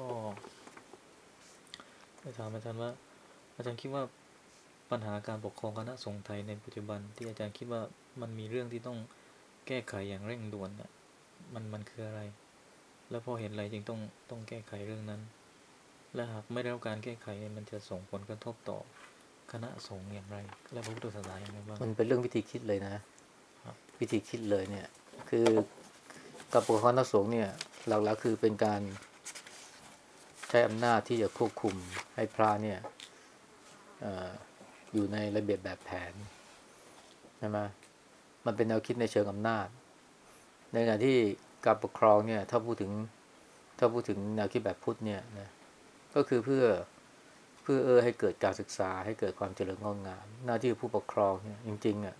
ก็จะถามอาจารย์ว่า อาจารย์คิดว่าปัญหาการปกครองคณะสงฆ์ไทยในปัจจุบัน ที่อาจารย์คิดว่ามันมีเรื่องที่ต้องแก้ไขอย่างเร่งด่วนเนี่ยมันมันคืออะไร แล้วพอเห็นอะไรจึงต้องต้องแก้ไขเรื่องนั้น และหากไม่ได้รับการแก้ไขมันจะส่งผลกระทบต่อคณะสงฆ์อย่างไร และพระพุทธศาสนาอย่างไรบ้างมันเป็นเรื่องวิธีคิดเลยนะวิธีคิดเลยเนี่ย คือการปกครองนักสงฆ์เนี่ยหลักๆคือเป็นการ ใช้อำนาจที่จะควบคุมให้พระเนี่ยอออยู่ในระเบียบแบบแผนใช่ไหมมันเป็นแนวคิดในเชิงอำนาจ ในขณะที่การปกครองเนี่ย ถ้าพูดถึง ถ้าพูดถึงแนวคิดแบบพุทธเนี่ยนะก็คือเพื่อเพื่อเออให้เกิดการศึกษา ให้เกิดความเจริญงอกงาม หน้าที่ผู้ปกครองเนี่ยจริงๆอะ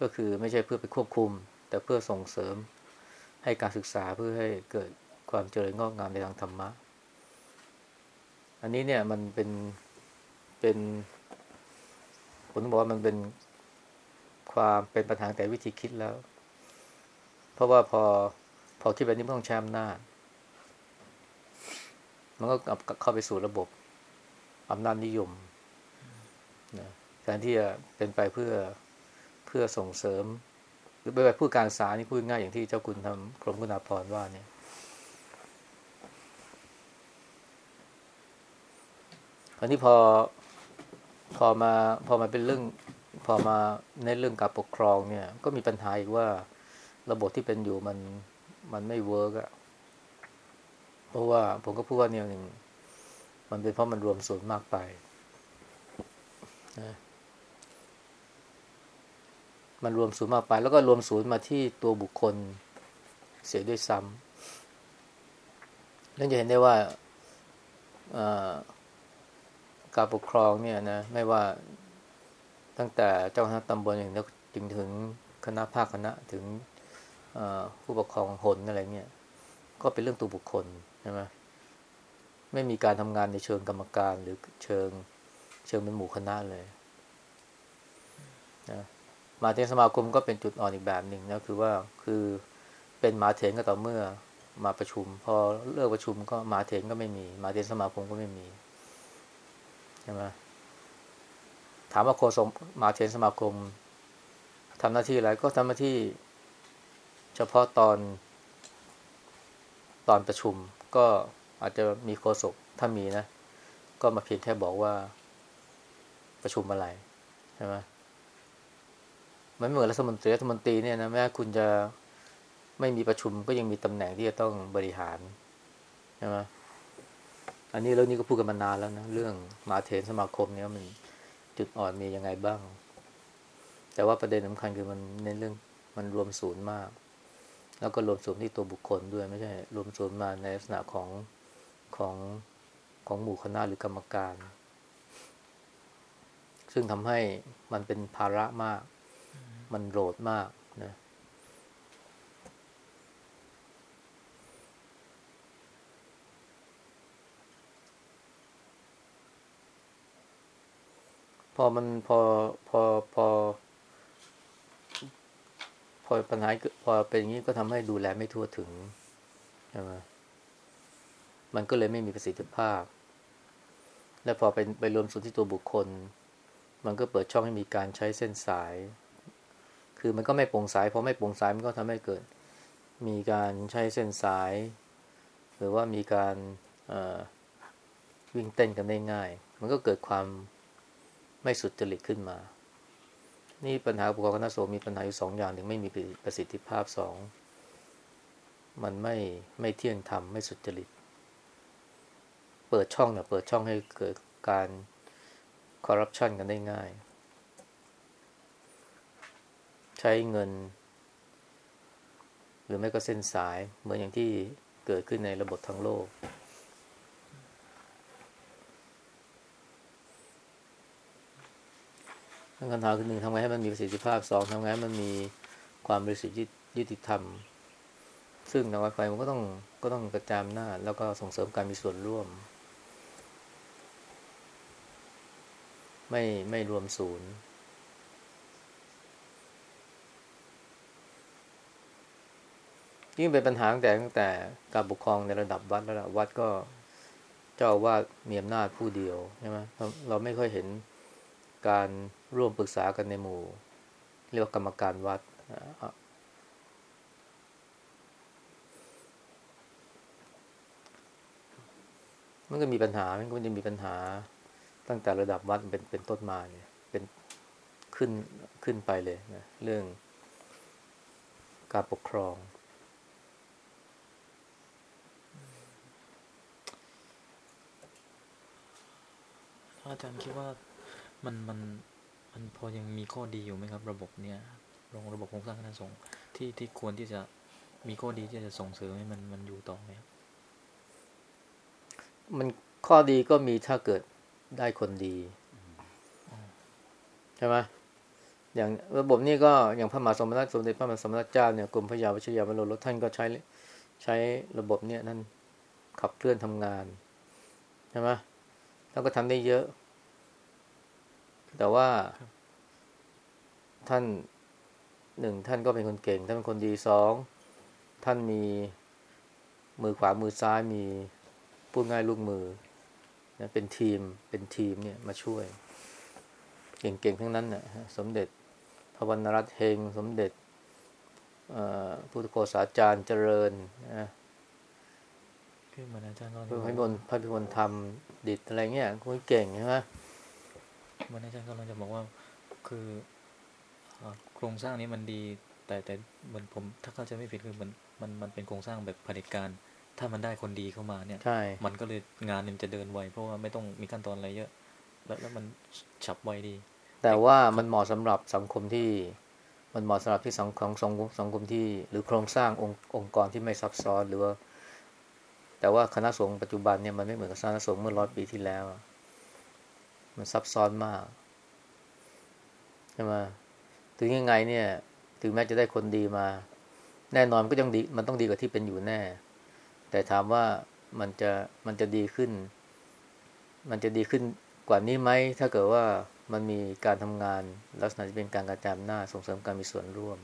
ก็คือไม่ใช่เพื่อไปควบคุม แต่เพื่อส่งเสริมให้การศึกษาเพื่อให้เกิดความเจริญงอกงามในทางธรรมะ อันนี้เนี่ยมันเป็นเป็นผมต้องบอกว่ามันเป็นความเป็นปัญหาแต่วิธีคิดแล้ว เพราะว่าพอพอคิดแบบนี้ไม่ต้องใช้อำนาจมันก็กลับเข้าไปสู่ระบบอำนาจนิยมนะแทนที่จะเป็นไปเพื่อเพื่อส่งเสริม หรือไปไปผู้การศึกษานี่พูดง่ายอย่างที่เจ้าคุณธรรมธรรมคุณาภรณ์ว่าเนี่ย คราวนี้พอพอมาพอมาเป็นเรื่อง พอมาในเรื่องการปกครองเนี่ย ก็มีปัญหาอีกว่าระบบที่เป็นอยู่มันมันไม่ work อะเพราะว่าผมก็พูดว่าเนี่ยหนึ่งมันเป็นเพราะมันรวมศูนย์มากไปนะมันรวมศูนย์มากไป แล้วก็รวมศูนย์มาที่ตัวบุคคลเสียด้วยซ้ำนั่นจะเห็นได้ว่า การปกครองเนี่ยนะไม่ว่าตั้งแต่เจ้าคณะตำบลอย่างถึงถึงคณะภาคคณะถึงผู้ปกครองหนอะไรเงี้ยก็เป็นเรื่องตัวบุคคลใช่ไหมไม่มีการทำงานในเชิงกรรมการหรือเชิงเชิงเป็นหมู่คณะเลยนะมาเทนสมาคมก็เป็นจุดอ่อนอีกแบบหนึ่งนะคือว่าคือเป็นมาเทนก็ต่อเมื่อมาประชุม พอเลิกประชุมก็มาเทนก็ไม่มี มาเทนสมาคมก็ไม่มี ใช่ไหมถามว่าโคสมมาเทนสมาคมทำหน้าที่อะไรก็ทำหน้าที่ เฉพาะตอน ตอนประชุม ก็อาจจะมีโฆษกถ้ามีนะ ก็มาเพียงแค่บอกว่าประชุมอะไรใช่ไหมมันไม่เหมือนรัฐมนตรีรัฐมนตรีเนี่ยนะแม้คุณจะไม่มีประชุมก็ยังมีตำแหน่งที่จะต้องบริหารใช่ไหม อันนี้เรื่องนี้ก็พูดกันมานานแล้วนะเรื่องมาเทนสมาคมเนี่ยมันจุดอ่อนมียังไงบ้าง แต่ว่าประเด็นสำคัญคือมันในเรื่องมันรวมศูนย์มาก แล้วก็รวมศูนย์ที่ตัวบุคคลด้วยไม่ใช่ รวมศูนย์มาในลักษณะของของของหมู่คณะหรือกรรมการ ซึ่งทำให้มันเป็นภาระมาก มันโหลดมากนะ พอมันพอพอพอ พอปัญหาพอเป็นอย่างนี้ก็ทำให้ดูแลไม่ทั่วถึงใช่ไหมมันก็เลยไม่มีประสิทธิภาพ และพอไปไปรวมส่วนที่ตัวบุคคล มันก็เปิดช่องให้มีการใช้เส้นสาย คือมันก็ไม่โปร่งสายพอไม่โปร่งสายมันก็ทำให้เกิด มีการใช้เส้นสาย หรือว่ามีการวิ่งเต้นกันได้ง่าย มันก็เกิดความ ไม่สุดจริตขึ้นมา นี่ปัญหาปกครองคณะสงฆ์มีปัญหาอยู่สองอย่างหนึ่งไม่มีประสิทธิภาพสองมันไม่ไม่เที่ยงธรรมไม่สุดจริต เปิดช่องเนี่ยเปิดช่องให้เกิดการคอร์รัปชันกันได้ง่าย ใช้เงิน หรือไม่ก็เส้นสายเหมือนอย่างที่เกิดขึ้นในระบบทั้งโลก คำถามคือหนึ่งทำไงให้มันมีประสิทธิภาพสองทำไงให้มันมีความบริสุทธิ์ยุติธรรม ซึ่งนวัตไฟมันก็ต้องก็ต้องกระจายหน้า แล้วก็ส่งเสริมการมีส่วนร่วม ไม่ไม่รวมศูนย์ยิ่งเป็นปัญหาตั้งแต่ตั้งแต่การปกครองในระดับวัดระดับวัดก็เจ้าอาวามีอำนาจผู้เดียวใช่ไหมเราเราไม่ค่อยเห็นการ ร่วมปรึกษากันในหมู่ เรียกว่ากรรมการวัด มันก็มีปัญหา มันก็จะมีปัญหาตั้งแต่ระดับวัดเป็นเป็นต้นมาเนี่ยเป็นขึ้นขึ้นไปเลยนะเรื่องการปกครอง อาจารย์คิดว่ามันมัน มันพอยังมีข้อดีอยู่ไหมครับ ระบบเนี้ยรองระบบโครงสร้างคณะสงฆ์ที่ที่ควรที่จะมีข้อดีที่จะส่งเสริมให้มันมันอยู่ต่อไหมครับมันข้อดีก็มีถ้าเกิดได้คนดีใช่ไหมอย่างระบบนี้ก็อย่างพระมหาสมณัตสมเด็จพระมหาสมณัตเจ้าเนี่ยกรมพระยาวิชยาวโรรสท่านก็ใช้ใช้ระบบเนี่ยนั่นขับเคลื่อนทำงานใช่ไหมแล้วก็ทำได้เยอะ แต่ว่า ท่านหนึ่งท่านก็เป็นคนเก่ง ท่านเป็นคนดีสองท่านมีมือขวามือซ้ายมีพูดง่ายลูกมือนะเป็นทีมเป็นทีมเนี่ยมาช่วย เก่งๆทั้งนั้นนะฮะสมเด็จพระวรรณรัตน์เฮง สมเด็จเอ่อพุทธโฆษาจารย์เจริญนะคือเหมือนอาจารย์ก็พระพิมลพระพิมลธรรมดิตอะไรเงี้ยคนเก่งใช่ไหม เหมือนอาจารย์กำลังจะบอกว่าคืออ่าโครงสร้างนี้มันดี แต่แต่เหมือนผมถ้าเข้าใจไม่ผิดคือมันมันมันเป็นโครงสร้างแบบเผด็จการ ถ้ามันได้คนดีเข้ามาเนี่ยใช่มันก็เลยงานมันจะเดินไวเพราะว่าไม่ต้องมีขั้นตอนอะไรเยอะ แล้วแล้วมันฉับไวดี แต่ว่ามันเหมาะสำหรับสังคมที่มันเหมาะสำหรับที่สังคมสังคมสังคมที่ หรือโครงสร้างองค์องค์กรที่ไม่ซับซ้อนหรือว่า แต่ว่าคณะสงฆ์ปัจจุบันเนี่ยมันไม่เหมือนกับคณะสงฆ์เมื่อร้อยปีที่แล้วอะ มันซับซ้อนมากใช่ไหมถึงยังไงเนี่ย ถึงแม้จะได้คนดีมา แน่นอนมันก็ยังดี มันต้องดีกว่าที่เป็นอยู่แน่ แต่ถามว่ามันจะมันจะดีขึ้น มันจะดีขึ้นกว่านี้ไหมถ้าเกิดว่ามันมีการทำงาน ลักษณะที่เป็นการกระจายอำนาจส่งเสริมการมีส่วนร่วม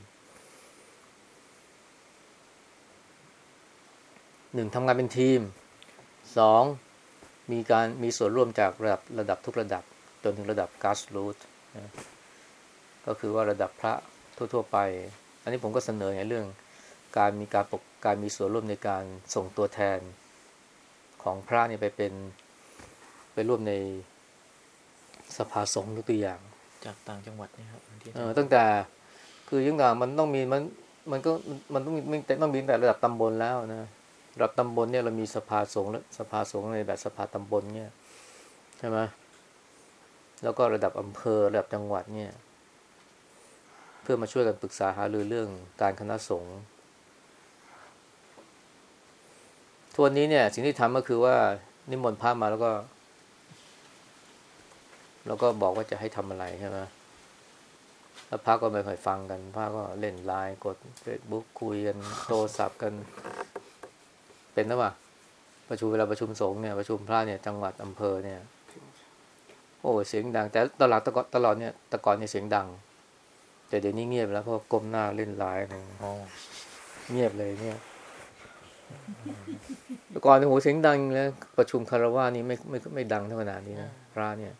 หนึ่งทำงานเป็นทีมสอง มีการมีส่วนร่วมจากระดับระดับทุกระดับ จนถึงระดับก a s รูทนะก็คือว่าระดับพระทั่ว ๆ ไป อันนี้ผมก็เสนอในเรื่อง การมีการปกการมีส่วนร่วมในการส่งตัวแทนของพระเนี่ยไปเป็นไปร่วมในสภาสงฆ์ยกตัวอย่าง จากต่างจังหวัดเนี่ยครับที่อาเอจารอย์ตั้งแต่คือยังต่างมันต้องมีมันมันก็มันต้องมีมันต้องมีตั้งแต่ระดับตำบลแล้วนะ ระดับตำบลเนี่ยเรามีสภาสงฆ์และสภาสงฆ์ในแบบสภาตำบลเนี่ยใช่ไหมแล้วก็ระดับอำเภอระดับจังหวัดเนี่ย เพื่อมาช่วยกันปรึกษาหารือเรื่องการคณะสงฆ์ทวนนี้เนี่ย สิ่งที่ทำก็คือว่านิมนต์พระมาแล้วก็ แล้วก็บอกว่าจะให้ทำอะไรใช่ไหมแล้วพระก็ไม่ค่อยฟังกันพระก็เล่นไลน์กดเฟซบุ๊กคุยกันโทรศัพท์กัน เป็นหรือเปล่าประชุมเวลาประชุมสงฆ์เนี่ยประชุมพระเนี่ยจังหวัดอำเภอเนี่ย โอ้เสียงดัง แต่ตลอดตลอดเนี่ยต่ก่อนเนี่ยเสียงดัง แต่เดี๋ยวนี้เงียบแล้วเพราะก้มหน้าเล่นไลน์อะไรอ๋อเงียบเลยเนี่ยแต่ก่อนเนี่ยโหเสียงดังเลยประชุมคารวะนี่ไม่ไม่ไม่ดังเท่าขนาดนี้นะพระเนี่ย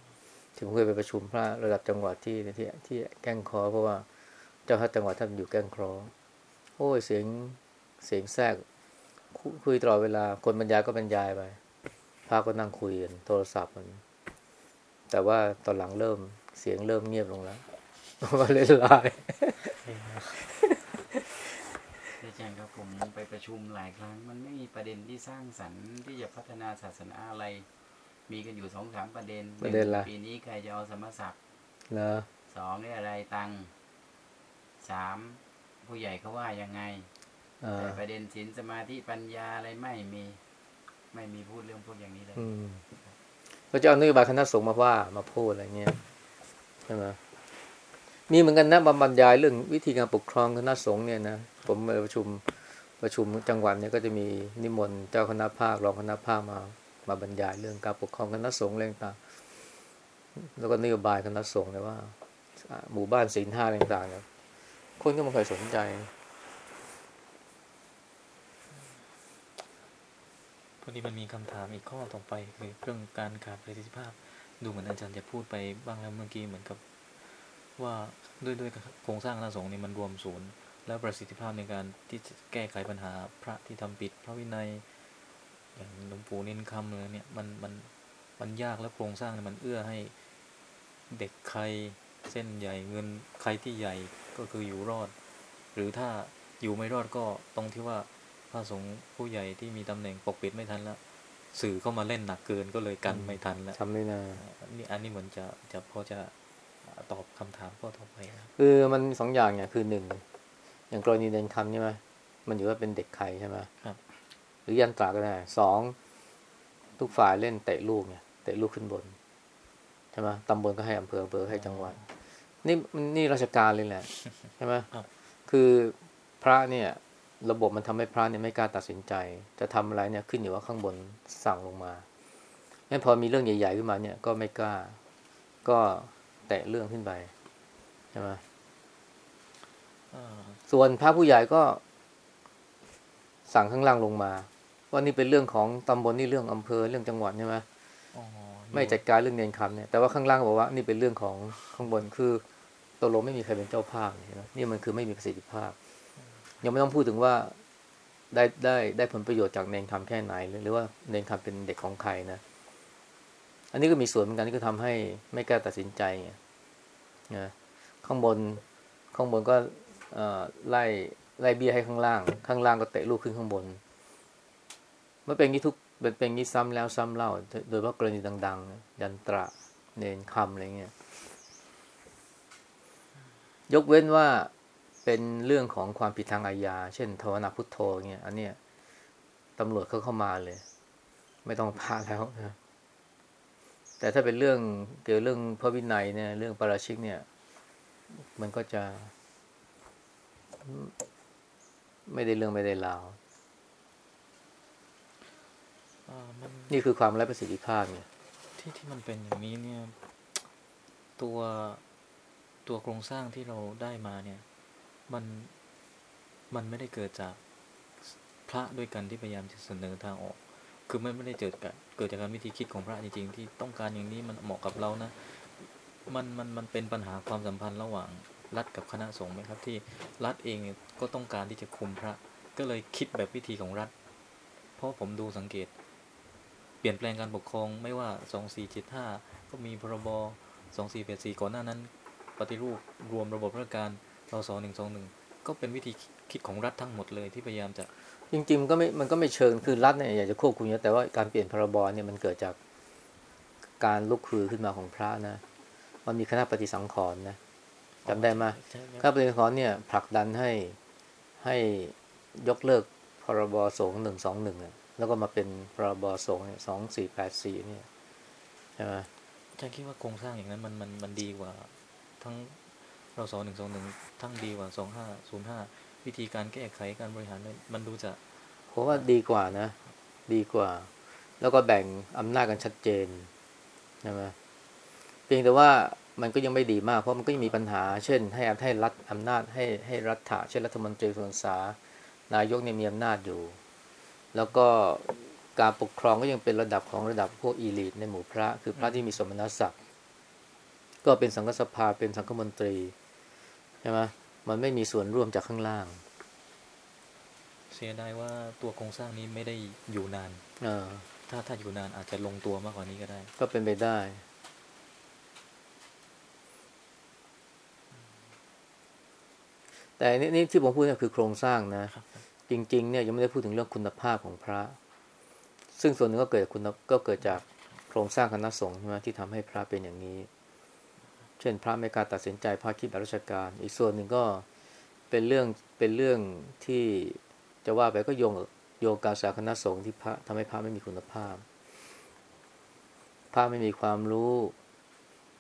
ที่ผมเคยไปประชุมพระระดับจังหวัดที่ที่ที่แก้งคอเพราะว่าเจ้าคณะจังหวัดท่านอยู่แก้งคอโอ้ยเสียงเสียงแทรก คุคุยตลอดเวลา คนบรรยายก็บรรยายไปพระก็นั่งคุยกันโทรศัพท์มัน แต่ว่าตอนหลังเริ่มเสียงเริ่มเงียบลงแล้วว่าเล่นไลน์อาจารย์ครับผมไปประชุมหลายครั้ง มันไม่มีประเด็นที่สร้างสรรค์ที่จะพัฒนาศาสนาอะไร มีกันอยู่สองสามประเด็นประเด็นอะไรหงปีนี้ใครจะเอาสมศักดิ์เหรอสองเนี่ยอะไรตังค์สามผู้ใหญ่เขาว่ายังไงอ่า แต่ประเด็นศีลสมาธิปัญญาอะไรไม่มีไม่มีพูดเรื่องพวกอย่างนี้เลยอืมก็จะเอานโยบายคณะสงฆ์มาว่ามาพูดอะไรเงี้ยใช่ไหมมีเหมือนกันนะบำบรรยายเรื่องวิธีการปกครองคณะสงฆ์เนี่ยนะผมไปประชุมประชุมจังหวัดเนี่ยก็จะมีนิมนต์เจ้าคณะภาครองคณะภาคมา มาบรรยายเรื่องการปกครองคณะสงฆ์อะไรต่างๆแล้วก็นโยบายคณะสงฆ์เลยว่าอ่าหมู่บ้านศีลห้าอะไรต่างๆเนี่ยคนก็ไม่ค่อยสนใจ พอดีมันมีคำถามอีกข้อต่อไปคือเรื่องการขาดประสิทธิภาพ ดูเหมือนอาจารย์จะพูดไปบ้างแล้วเมื่อกี้เหมือนกับ ว่าด้วยด้วยโครงสร้างคณะสงฆ์นี่มันรวมศูนย์ แล้วประสิทธิภาพในการที่แก้ไขปัญหาพระที่ทำผิด พระวินัย อย่างหลวงปู่เน้นคำเลยเนี่ยมันมันมันยากแล้วโครงสร้างมันเอื้อให้เด็กใครเส้นใหญ่เงินใครที่ใหญ่ก็คืออยู่รอด หรือถ้าอยู่ไม่รอดก็ตรงที่ว่า พระสงฆ์ผู้ใหญ่ที่มีตำแหน่งปกปิดไม่ทันแล้วสื่อเข้ามาเล่นหนักเกินก็เลยกันไม่ทันแล้วทำไม่นานอันนี้อันนี้เหมือนจะจะพอจะตอบคำถามข้อต่อไปนะคือมันมีสองอย่างเนี่ยคือหนึ่งอย่างกรณีเดินคำใช่ไหมมันอยู่ว่าเป็นเด็กใครใช่ไหมครับ หรือยันตราก็ได้สองทุกฝ่ายเล่นเตะลูกเนี่ยเตะลูกขึ้นบนใช่ไหมตำบลก็ให้อำเภออำเภอให้จังหวัดนี่มันนี่ราชการเลยแหละใช่ไหมครับคือพระเนี่ย ระบบมันทำให้พระเนี่ยไม่กล้าตัดสินใจ จะทำอะไรเนี่ยขึ้นอยู่ว่าข้างบนสั่งลงมางั้นพอมีเรื่องใหญ่ ๆ ขึ้นมาเนี่ยก็ไม่กล้า ก็แตะเรื่องขึ้นไปใช่ไหมอ่าส่วนพระผู้ใหญ่ก็สั่งข้างล่างลงมาว่านี่เป็นเรื่องของตำบลนี่เรื่องอำเภอเรื่องจังหวัดใช่ไหมอ๋อไม่จัดการเรื่องเนนคำเนี่ยแต่ว่าข้างล่างบอกว่านี่เป็นเรื่องของข้างบนคือตกลงไม่มีใครเป็นเจ้าภาพใช่ไหมนี่มันคือไม่มีประสิทธิภาพ ยังไม่ต้องพูดถึงว่าได้ได้ได้ผลประโยชน์จากเนนคำแค่ไหน หรือว่าเนนคำเป็นเด็กของใครนะ อันนี้ก็มีส่วนเหมือนกันที่ก็ทำให้ไม่กล้าตัดสินใจไงนะข้างบนข้างบนก็ไล่ไล่เบี้ยให้ข้างล่าง ข้างล่างก็เตะลูกขึ้นข้างบนเมื่อเป็นงนี้ทุกเป็นเป็นงนี้ซ้ำแล้วซ้ำเล่า โดยเฉพากรณีดัง ๆ ยันตระเนนคำอะไรเงี้ยยกเว้นว่า เป็นเรื่องของความผิดทางอาญา เช่นทวนาพุทโธเงี้ย อันเนี้ยตำรวจเขาเข้ามาเลย ไม่ต้องพาแล้วนะแต่ถ้าเป็นเรื่องเกี่ยวเรื่องพระวินัยเนี่ย เรื่องปาราชิกเนี่ย มันก็จะ ไม่ได้เรื่องไม่ได้ราวนนี่คือความไร้ประสิทธิภาพเนี่ย ที่ที่มันเป็นอย่างนี้เนี่ย ตัวตัวโครงสร้างที่เราได้มาเนี่ย มันมันไม่ได้เกิดจากพระด้วยกันที่พยายามจะเสนอทางออก คือไม่ไม่ได้เกิดกับเกิดจากการวิธีคิดของพระจริงๆที่ต้องการอย่างนี้มันเหมาะกับเรานะ มันมันมันเป็นปัญหาความสัมพันธ์ระหว่างรัฐกับคณะสงฆ์ไหมครับ ที่รัฐเองก็ต้องการที่จะคุมพระ ก็เลยคิดแบบวิธีของรัฐ เพราะผมดูสังเกต เปลี่ยนแปลงการปกครองไม่ว่า 2475 ก็มีพรบ 2484 ก่อนหน้านั้น ปฏิรูปรวมระบบราชการ รศ121ก็เป็นวิธีคิดของรัฐทั้งหมดเลยที่พยายามจะจริงๆมันก็ไม่มันก็ไม่เชิงคือรัฐเนี่ยอยากจะควบคุมอยู่แต่ว่าการเปลี่ยนพรบเนี่ยมันเกิดจากการลุกคือขึ้นมาของพระนะมันมีคณะปฏิสังขรณ์นะจำได้ไหมใช่ไหมคณะปฏิสังขรณ์เนี่ยผลักดันให้ให้ยกเลิกพรบสงฆ์หนึ่งสองหนึ่งแล้วก็มาเป็นพรบสงฆ์สองสี่แปดสี่เนี่ยใช่ไหมอาจารย์คิดว่าโครงสร้างอย่างนั้นมันมันมันดีกว่า ทั้ง เรศ121ทั้งดีกว่า2505วิธีการแก้ไขการบริหารมันดูจะผมว่าดีกว่านะ ดีกว่า แล้วก็แบ่งอำนาจกันชัดเจนใช่ไหมเพียงแต่ว่ามันก็ยังไม่ดีมากเพราะมันก็ยังมีปัญหา เช่น ให้ให้รัฐอำนาจให้ให้รัฐะเช่นรัฐมนตรีส่วนสานายกเนี่ยมีอำนาจอยู่ แล้วก็การปกครองก็ยังเป็นระดับของระดับพวกอีลิทในหมู่พระ คือพระที่มีสมณศักดิ์ก็เป็นสังฆสภาเป็นสังฆมนตรี ใช่ไหมมันไม่มีส่วนร่วมจากข้างล่าง เสียดายว่าตัวโครงสร้างนี้ไม่ได้อยู่นาน เออ ถ้าถ้าอยู่นานอาจจะลงตัวมากกว่านี้ก็ได้ ก็เป็นไปได้ แต่นี่นี่ที่ผมพูดเนี่ยคือโครงสร้างนะครับจริง ๆ เนี่ยยังไม่ได้พูดถึงเรื่องคุณภาพของพระ ซึ่งส่วนหนึ่งก็เกิดจากคุณก็เกิดจากโครงสร้างคณะสงฆ์ใช่ไหมที่ทำให้พระเป็นอย่างนี้ เช่น พระไม่กล้าตัดสินใจพระคิดแบบราชการ อีกส่วนหนึ่งก็เป็นเรื่องเป็นเรื่องที่จะว่าไปก็โยงโยงการสาคณะสงฆ์ที่พระทำให้พระไม่มีคุณภาพ พระไม่มีความรู้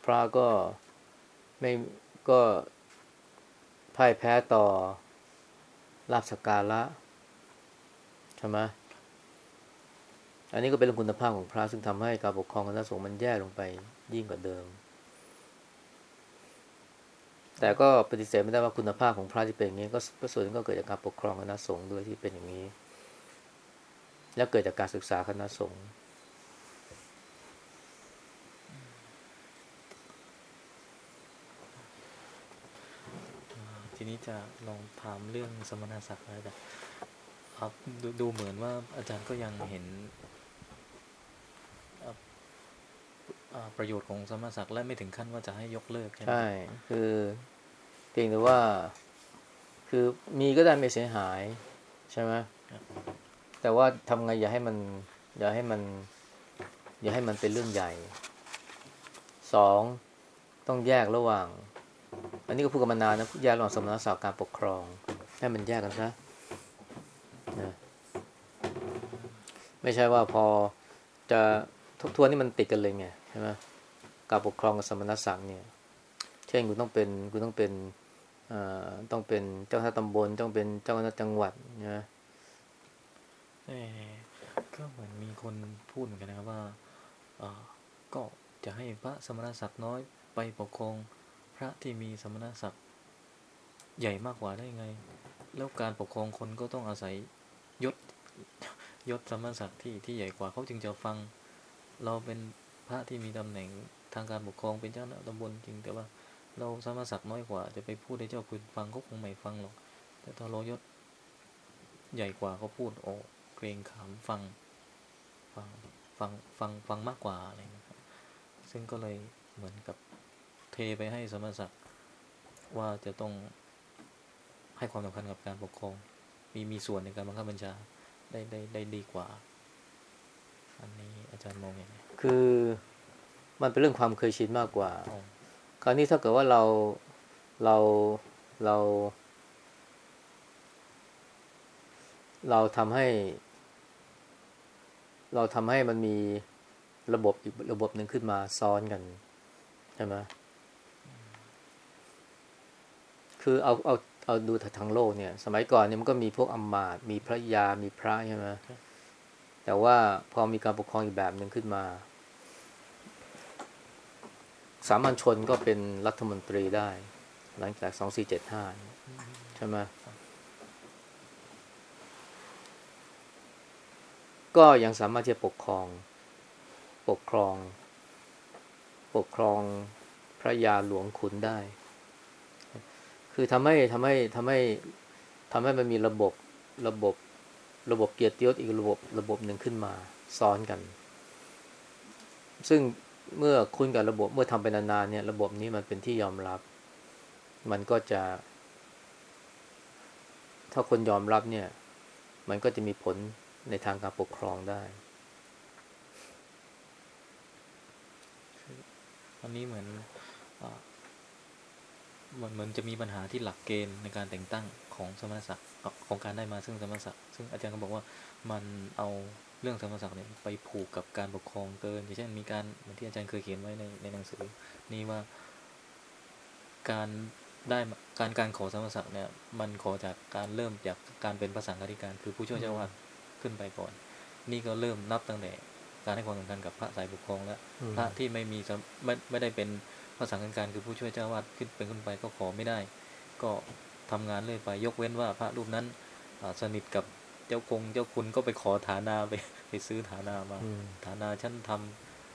พระก็ไม่ก็พ่ายแพ้ต่อลาบสกการะใช่ไหมอันนี้ก็เป็นเรื่องคุณภาพของพระซึ่งทำให้การปกครองคณะสงฆ์มันแย่ลงไปยิ่งกว่าเดิม แต่ก็ปฏิเสธไม่ได้ว่าคุณภาพของพระที่เป็นอย่างนี้ ก็ก็ส่วนหนึ่งก็เกิดจากการปกครองคณะสงฆ์ด้วยที่เป็นอย่างนี้ แล้วเกิดจากการศึกษาคณะสงฆ์ทีนี้จะลองถามเรื่องสมณศักดิ์อะไรแบบครับดูดูเหมือนว่าอาจารย์ก็ยังเห็นเอ่ออ่าประโยชน์ของสมณศักดิ์และไม่ถึงขั้นว่าจะให้ยกเลิกใช่ไหมใช่คือ เพียงแต่ว่า คือมีก็ได้ไม่เสียหายใช่ไหมแต่ว่าทำไงอย่าให้มัน อย่าให้มัน อย่าให้มันเป็นเรื่องใหญ่สองต้องแยกระหว่าง อันนี้ก็พูดกันมานานนะแยกระหว่างสมณศักดิ์การปกครอง ให้มันแยกกันซะนะไม่ใช่ว่าพอจะทุกทวนนี่มันติดกันเลยไงใช่ไหมการปกครองกับสมณศักดิ์เนี่ย เช่นคุณต้องเป็นคุณต้องเป็น ต้องเป็นเจ้าคณะตำบลต้องเป็นเจ้าคณะจังหวัดนะก็เหมือนมีคนพูดเหมือนกันนะครับว่าก็จะให้พระสมณศักดิ์น้อยไปปกครองพระที่มีสมณศักดิ์ใหญ่มากกว่าได้ไง แล้วการปกครองคนก็ต้องอาศัยยศยศสมณศักดิ์ที่ที่ใหญ่กว่าเขาจึงจะฟัง เราเป็นพระที่มีตำแหน่งทางการปกครองเป็นเจ้าหน้าตำบลจริงแต่ว่า เราสมณศักดิ์น้อยกว่า จะไปพูดให้เจ้าคุณฟังเขาคงไม่ฟังหรอก แต่ถ้าเรายศใหญ่กว่าเขาพูดโอ้เกรงขามฟัง ฟัง ฟัง ฟัง ฟังมากกว่าอะไรนะครับ ซึ่งก็เลยเหมือนกับเทไปให้สมณศักดิ์ว่าจะต้องให้ความสำคัญกับการปกครอง มีมีส่วนในการบังคับบัญชาได้ได้ได้ดีกว่า อันนี้อาจารย์มองอย่างไรคือมันเป็นเรื่องความเคยชินมากกว่าอ๋อ คราวนี้ถ้าเกิดว่าเราเราเรา เราทำให้ เราทำให้มันมีระบบอีกระบบหนึ่งขึ้นมาซ้อนกันใช่ไหมคือเอาเอาเอาดูทางโลกเนี่ย สมัยก่อนเนี่ยมันก็มีพวกอำมาตมีพระยา มีพระใช่ไหมแต่ว่าพอมีการปกครองอีกแบบหนึ่งขึ้นมา สามัญชนก็เป็นรัฐมนตรีได้ หลังจากสองสี่เจ็ดห้าใช่ไหมก็ยังสามารถที่จะปกครอง ปกครอง ปกครองพระยาหลวงขุนได้ คือทำให้ทำให้ทำให้ทำให้มันมีระบบระบบระบบเกียรติยศอีกระบบระบบหนึ่งขึ้นมา ซ้อนกัน ซึ่ง เมื่อคุ้นกับระบบเมื่อทำไปนานๆเนี่ยระบบนี้มันเป็นที่ยอมรับ มันก็จะ ถ้าคนยอมรับเนี่ย มันก็จะมีผลในทางการปกครองได้อันนี้เหมือนเหมือนเหมือนจะมีปัญหาที่หลักเกณฑ์ในการแต่งตั้งของสมณศักดิ์ของของการได้มาซึ่งสมณศักดิ์ซึ่งอาจารย์ก็บอกว่ามันเอา เรื่องสมณศักดิ์เนี่ยไปผูกกับการปกครองเกินอย่างเช่นมีการเหมือนที่อาจารย์เคยเขียนไว้ในในหนังสือ นี่ว่า การได้มาการการขอสมณศักดิ์เนี่ย มันขอจากการเริ่มจากการเป็นพระสังฆาธิการ คือผู้ช่วยเจ้าอาวาสขึ้นไปก่อน นี่ก็เริ่มนับตั้งแต่การให้ความสำคัญกับพระสายปกครองแล้วอืมพระที่ไม่มีสำไม่ไม่ได้เป็นพระสังฆาธิการ คือผู้ช่วยเจ้าอาวาสขึ้นเป็นขึ้นไปก็ขอไม่ได้ ก็ทำงานเรื่อยไปยกเว้นว่าพระรูปนั้นอ่าสนิทกับเจ้ากงเจ้าคุณก็ไปขอฐานาไป ไปซื้อฐานามาอืมฐานาฉันท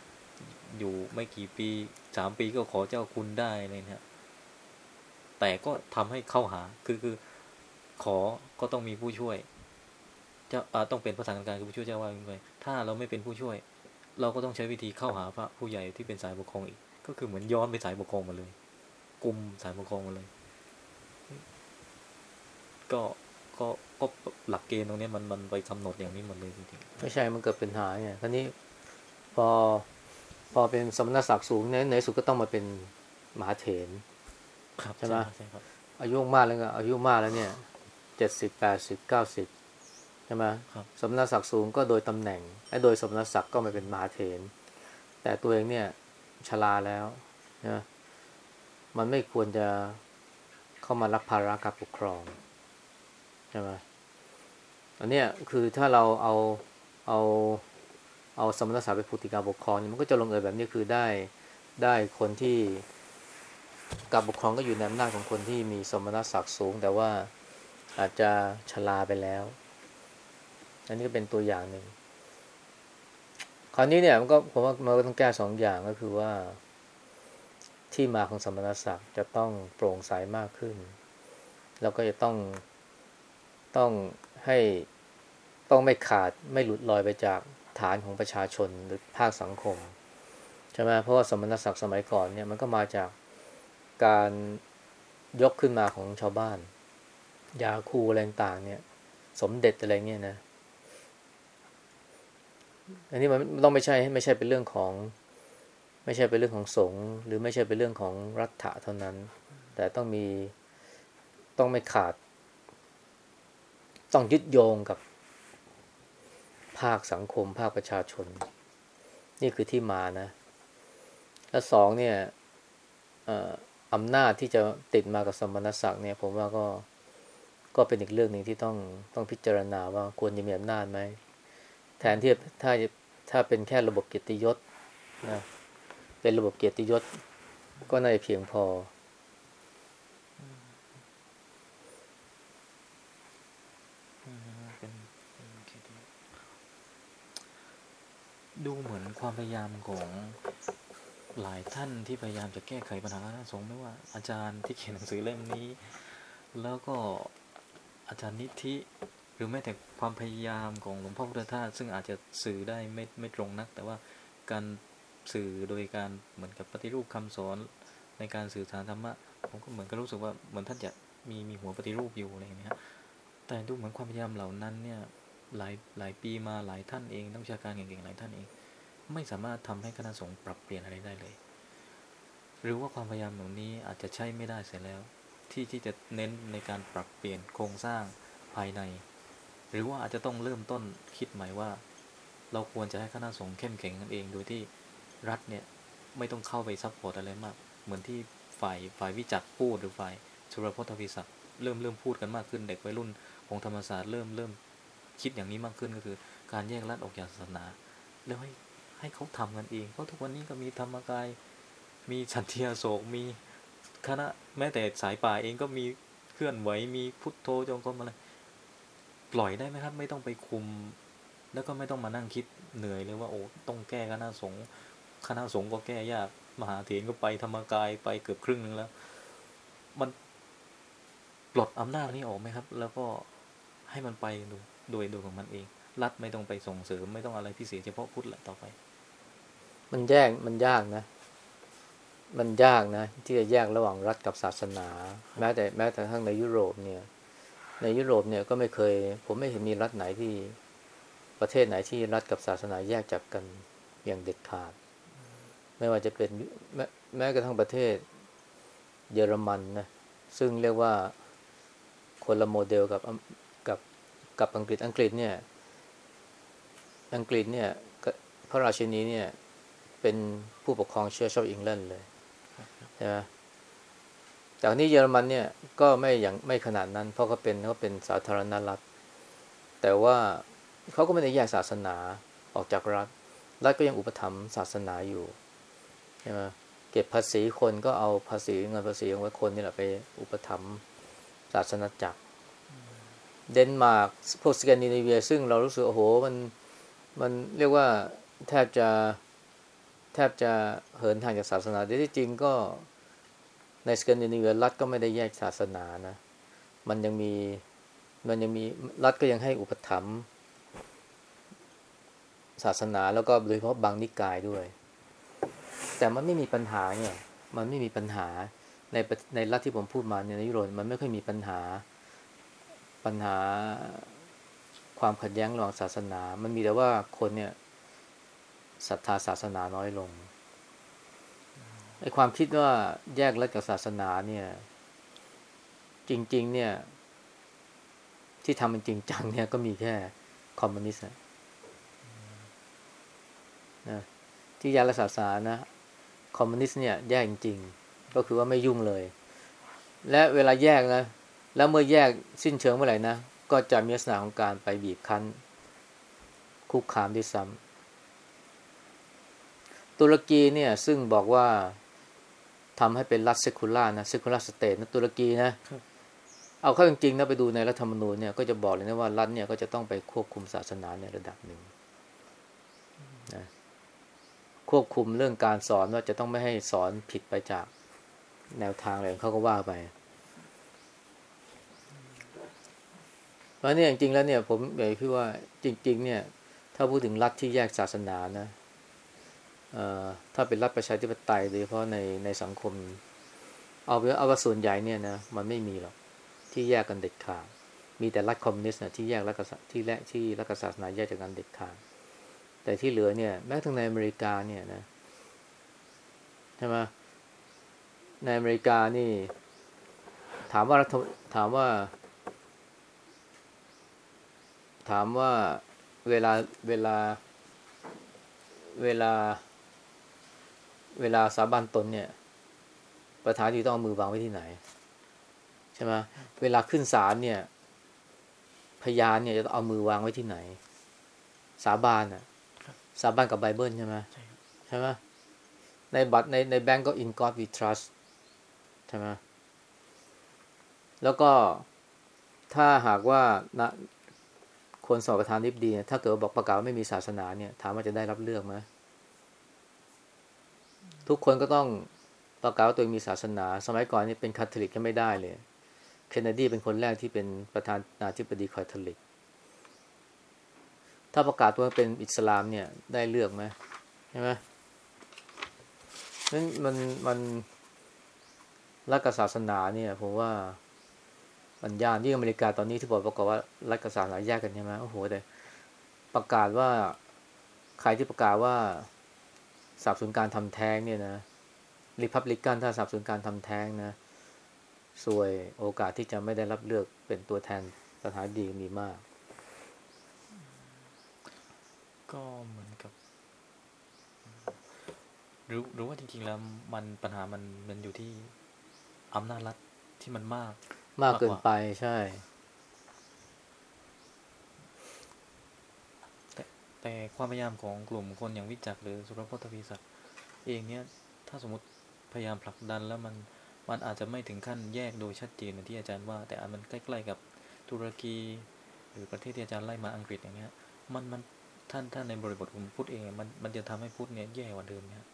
ำอยู่ไม่กี่ปีสามปีก็ขอเจ้าคุณได้เลยเนี่ยแต่ก็ทำให้เข้าหาคือคือ ขอก็ต้องมีผู้ช่วยเจ้าอ่าต้องเป็นพระสังฆาธิการคือผู้ช่วยเจ้าอาวาสขึ้นไปถ้าเราไม่เป็นผู้ช่วย เราก็ต้องใช้วิธีเข้าหาพระผู้ใหญ่ที่เป็นสายปกครองอีก ก็คือเหมือนย้อนไปสายปกครองมาเลย กลุ่มสายปกครองมาเลย ก็ก็ ก็หลักเกณฑ์ตรงเนี้ยมันมันไปกำหนดอย่างนี้หมดเลยจริงไม่ใช่มันเกิดเป็นหาเนี่ยคราวนี้พอพอเป็นสมณศักดิ์สูงในในสุดก็ต้องมาเป็นมหาเถรๆครับใช่ไหมใช่ครับอายุมากแล้วก็อายุมากแล้วเนี่ยเจ็ดสิบแปดสิบเก้าสิบใช่ไหมครับสมณศักดิ์สูงก็โดยตำแหน่งไอ้โดยสมณศักดิ์ก็มาเป็นมหาเถรแต่ตัวเองเนี่ยชราแล้วนะมันไม่ควรจะเข้ามารับภาระการปกครองใช่ไหม อันนี้คือถ้าเราเอาเอาเอาสมณศักดิ์ไปผูกติดการปกครองมันก็จะลงเอยแบบนี้คือได้ได้คนที่การปกครองก็อยู่ในอำนาจของคนที่มีสมณศักดิ์สูง แต่ว่าอาจจะชราไปแล้ว อันนี้ก็เป็นตัวอย่างหนึ่งคราวนี้เนี่ยมันก็ผมว่ามันก็ต้องแก้สองอย่างก็คือว่า ที่มาของสมณศักดิ์จะต้องโปร่งใสมากขึ้น แล้วก็จะต้องต้อง ให้ต้องไม่ขาดไม่หลุดลอยไปจากฐานของประชาชนหรือภาคสังคมใช่ไหมเพราะว่าสมณศักดิ์สมัยก่อนเนี่ยมันก็มาจากการยกขึ้นมาของชาวบ้าน ยาคูอะไรต่างเนี่ย สมเด็จอะไรเงี้ยนะ อันนี้มันต้องไม่ใช่ไม่ใช่เป็นเรื่องของ ไม่ใช่เป็นเรื่องของสงฆ์หรือไม่ใช่เป็นเรื่องของรัฐะเท่านั้น แต่ต้องมีต้องไม่ขาด ต้องยึดโยงกับ ภาคสังคม ภาคประชาชน นี่คือที่มานะ และสองเนี่ยอำนาจที่จะติดมากับสมณศักดิ์เนี่ย ผมว่าก็ก็เป็นอีกเรื่องหนึ่งที่ต้องต้องพิจารณาว่าควรจะมีอำนาจไหมแทนที่ถ้าถ้าเป็นแค่ระบบเกียรติยศนะเป็นระบบเกียรติยศก็น่าจะเพียงพอ ดูเหมือนความพยายามของหลายท่านที่พยายามจะแก้ไขปัญหาคณะสงฆ์ไม่ว่า อาจารย์ที่เขียนหนังสือเล่มนี้ แล้วก็อาจารย์นิธิหรือแม้แต่ความพยายามของหลวงพ่อพุทธทาสซึ่งอาจจะสื่อได้ไม่ไม่ตรงนัก แต่ว่าการสื่อโดยการเหมือนกับปฏิรูปคำสอนในการสื่อสารธรรมะผมก็เหมือนกับรู้สึกว่าเหมือนท่านจะมีมีหัวปฏิรูปอยู่อะไรอย่างนี้แต่ดูเหมือนความพยายามเหล่านั้นเนี่ย หลายหลายปีมาหลายท่านเองนักวิชาการเก่งๆหลายท่านเอง ไม่สามารถทำให้คณะสงฆ์ปรับเปลี่ยนอะไรได้เลย หรือว่าความพยายามเหล่านี้อาจจะใช้ไม่ได้เสียแล้ว ที่ที่จะเน้นในการปรับเปลี่ยนโครงสร้างภายใน หรือว่าอาจจะต้องเริ่มต้นคิดใหม่ว่า เราควรจะให้คณะสงฆ์เข้มแข็งกันเองโดยที่รัฐเนี่ยไม่ต้องเข้าไป support อะไรมาก เหมือนที่ฝ่ายฝ่ายวิจักขณ์พูดหรือฝ่ายสุรพศ ทวีศักดิ์เริ่มเริ่มพูดกันมากขึ้นเด็กวัยรุ่นของธรรมศาสตร์เริ่มเริ่ม คิดอย่างนี้มากขึ้นก็คือ การแยกรัฐออกจากศาสนา แล้วให้ให้เขาทำกันเอง เพราะทุกวันนี้ก็มีธรรมกาย มีฉันเทียโศกมีคณะแม้แต่สายป่าเองก็มีเคลื่อนไหวมีพุทโธจงกรมอะไรปล่อยได้ไหมครับ ไม่ต้องไปคุม แล้วก็ไม่ต้องมานั่งคิดเหนื่อยเลยว่าโอ้ต้องแก้คณะสงฆ์คณะสงฆ์ก็แก้ยากมหาเถรก็ไปธรรมกายไปเกือบครึ่งนึงแล้ว มันปลดอำนาจนี้ออกไหมครับ แล้วก็ให้มันไปดู โดยโดยของมันเอง รัฐไม่ต้องไปส่งเสริมไม่ต้องอะไรพิเศษเฉพาะพุทธแหละต่อไป มันแยกมันยากนะ มันยากนะ ที่จะแยกระหว่างรัฐกับศาสนา แม้แต่แม้แต่ทั้งในยุโรปเนี่ย ในยุโรปเนี่ยก็ไม่เคย ผมไม่เห็นมีรัฐไหนที่ประเทศไหนที่รัฐกับศาสนาแยกจากกันอย่างเด็ดขาด ไม่ว่าจะเป็นแม้แม้กระทั่งประเทศเยอรมันนะซึ่งเรียกว่าคนละโมเดลกับ กับอังกฤษอังกฤษเนี่ย อังกฤษเนี่ยพระราชินีเนี่ย เป็นผู้ปกครองเชื้อชาวอังกฤษเลยใช่ไหมจากนี้เยอรมันเนี่ยก็ไม่อย่างไม่ขนาดนั้น เพราะเขาเป็นเขาเป็นสาธารณรัฐ แต่ว่าเขาก็ไม่ได้แยกศาสนาออกจากรัฐ รัฐก็ยังอุปถัมภ์ศาสนาอยู่ใช่ไหมเก็บภาษีคนก็เอาภาษีเงินภาษีของคนนี่แหละไปอุปถัมภ์ศาสนาจักร เดนมาร์กพวกสแกนดิเนเวีย ซึ่งเรารู้สึกโอ้โหมันมันเรียกว่าแทบจะแทบจะเหินทางจากศาสนาแต่ที่จริงก็ในสแกนดิเนเวียรัฐก็ไม่ได้แยกศาสนานะ มันยังมีมันยังมีรัฐก็ยังให้อุปถัมภ์ศาสนาแล้วก็โดยเฉพาะบางนิกายด้วย แต่มันไม่มีปัญหาเนี่ย มันไม่มีปัญหาในในรัฐที่ผมพูดมาเนี่ยในยุโรปมันไม่ค่อยมีปัญหา ปัญหาความขัดแย้งระหว่างศาสนา มันมีแต่ว่าคนเนี่ยศรัทธาศาสนาน้อยลงไอ้ความคิดว่าแยกรัฐกับศาสนาเนี่ย จริง ๆ เนี่ย ที่ทำมันจริงจังเนี่ยก็มีแค่คอมมิวนิสต์นะที่ยกรัฐศาสนานะคอมมิวนิสต์เนี่ยแยกจริงๆก็คือว่าไม่ยุ่งเลย และเวลาแยกนะ แล้วเมื่อแยกสิ้นเชิงเมื่อไหร่นะ ก็จะมีลักษณะของการไปบีบคั้น คุกคามด้วยซ้ำตุรกีเนี่ยซึ่งบอกว่าทำให้เป็นรัฐเซคุล่านะเซคุล่าสเตทนะตุรกีนะเอาเข้าจริงๆนะไปดูในรัฐธรรมนูญเนี่ยก็จะบอกเลยนะว่ารัฐเนี่ยก็จะต้องไปควบคุมศาสนาในระดับหนึ่งนะควบคุมเรื่องการสอนว่าจะต้องไม่ให้สอนผิดไปจากแนวทางอะไรเขาก็ว่าไป เพ ราะเนี่ยจริงๆแล้วเนี่ย ผมอยากคิดว่าจริง ๆ เนี่ย ถ้าพูดถึงรัฐที่แยกศาสนานะถ้าเป็นรัฐประชาธิปไตยโดยเฉพาะในในสังคม เอาเอาว่าส่วนใหญ่เนี่ยนะมันไม่มีหรอกที่แยกกันเด็ดขาดมีแต่รัฐคอมมิวนิสต์นะที่แยกรัฐที่แรกที่รัฐศาสนาแยกจากกันเด็ดขาดแต่ที่เหลือเนี่ย แม้ทั้งในอเมริกาเนี่ยนะใช่ไหมในอเมริกานี่ ถามว่าถามว่า ถามว่าเวลาเวลา เวลา เวลาสาบานตนเนี่ย ประธานที่ต้องเอามือวางไว้ที่ไหน ใช่ไหมเวลาขึ้นศาลเนี่ย พยานเนี่ยจะต้องเอามือวางไว้ที่ไหน สาบานอะสาบานกับไบเบิลใช่ไหมใช่ครับใช่ไหมในบัตรในในแบงก์ก็ in God we trust ใช่ไหมแล้วก็ถ้าหากว่านะ คนสอบประธานริบดีเนี่ยถ้าเกิดบอกประกาศว่าไม่มีศาสนาเนี่ย ถามว่าจะได้รับเลือกไหมทุกคนก็ต้องประกาศว่าตัวเองมีศาสนา สมัยก่อนนี่เป็นคาทอลิกก็ไม่ได้เลย เคนเนดีเป็นคนแรกที่เป็นประธานาธิบดีคาทอลิก ถ้าประกาศตัวเองเป็นอิสลามเนี่ยได้เลือกไหมใช่ไหมนั้นมันมันรัฐกับศาสนาเนี่ยผมว่า มันยากที่อเมริกาตอนนี้ที่บอกประกาศว่ารัฐกับศาสนายแยกกันใช่ไหมโอ้โหแต่ประกาศว่าใครที่ประกาศว่าสาบสูญการทำแท้งเนี่ยนะริพับลิกันถ้าสาบสูญการทำแท้งนะสวยโอกาสที่จะไม่ได้รับเลือกเป็นตัวแทนสถานดีมีมาก ก็เหมือนกับหรือหรือว่าจริง ๆ แล้วมันปัญหามันมันอยู่ที่อำนาจรัฐที่มันมาก มากเกินไปใช่แต่ความพยายามของกลุ่มคนอย่างวิจักรหรือสุรพจน์ทวีศักดิ์เองเนี่ย ถ้าสมมติพยายามผลักดันแล้วมันมันอาจจะไม่ถึงขั้นแยกโดยชัดเจนเหมือนที่อาจารย์ว่า แต่อันมันใกล้ๆกับตุรกี หรือประเทศที่อาจารย์ไล่มาอังกฤษอย่างเงี้ย มันมันท่านท่านในบริบทของพุทธเองอะมันมันจะทำให้พุทธเนี่ยแย่กว่าเดิมเนี่ย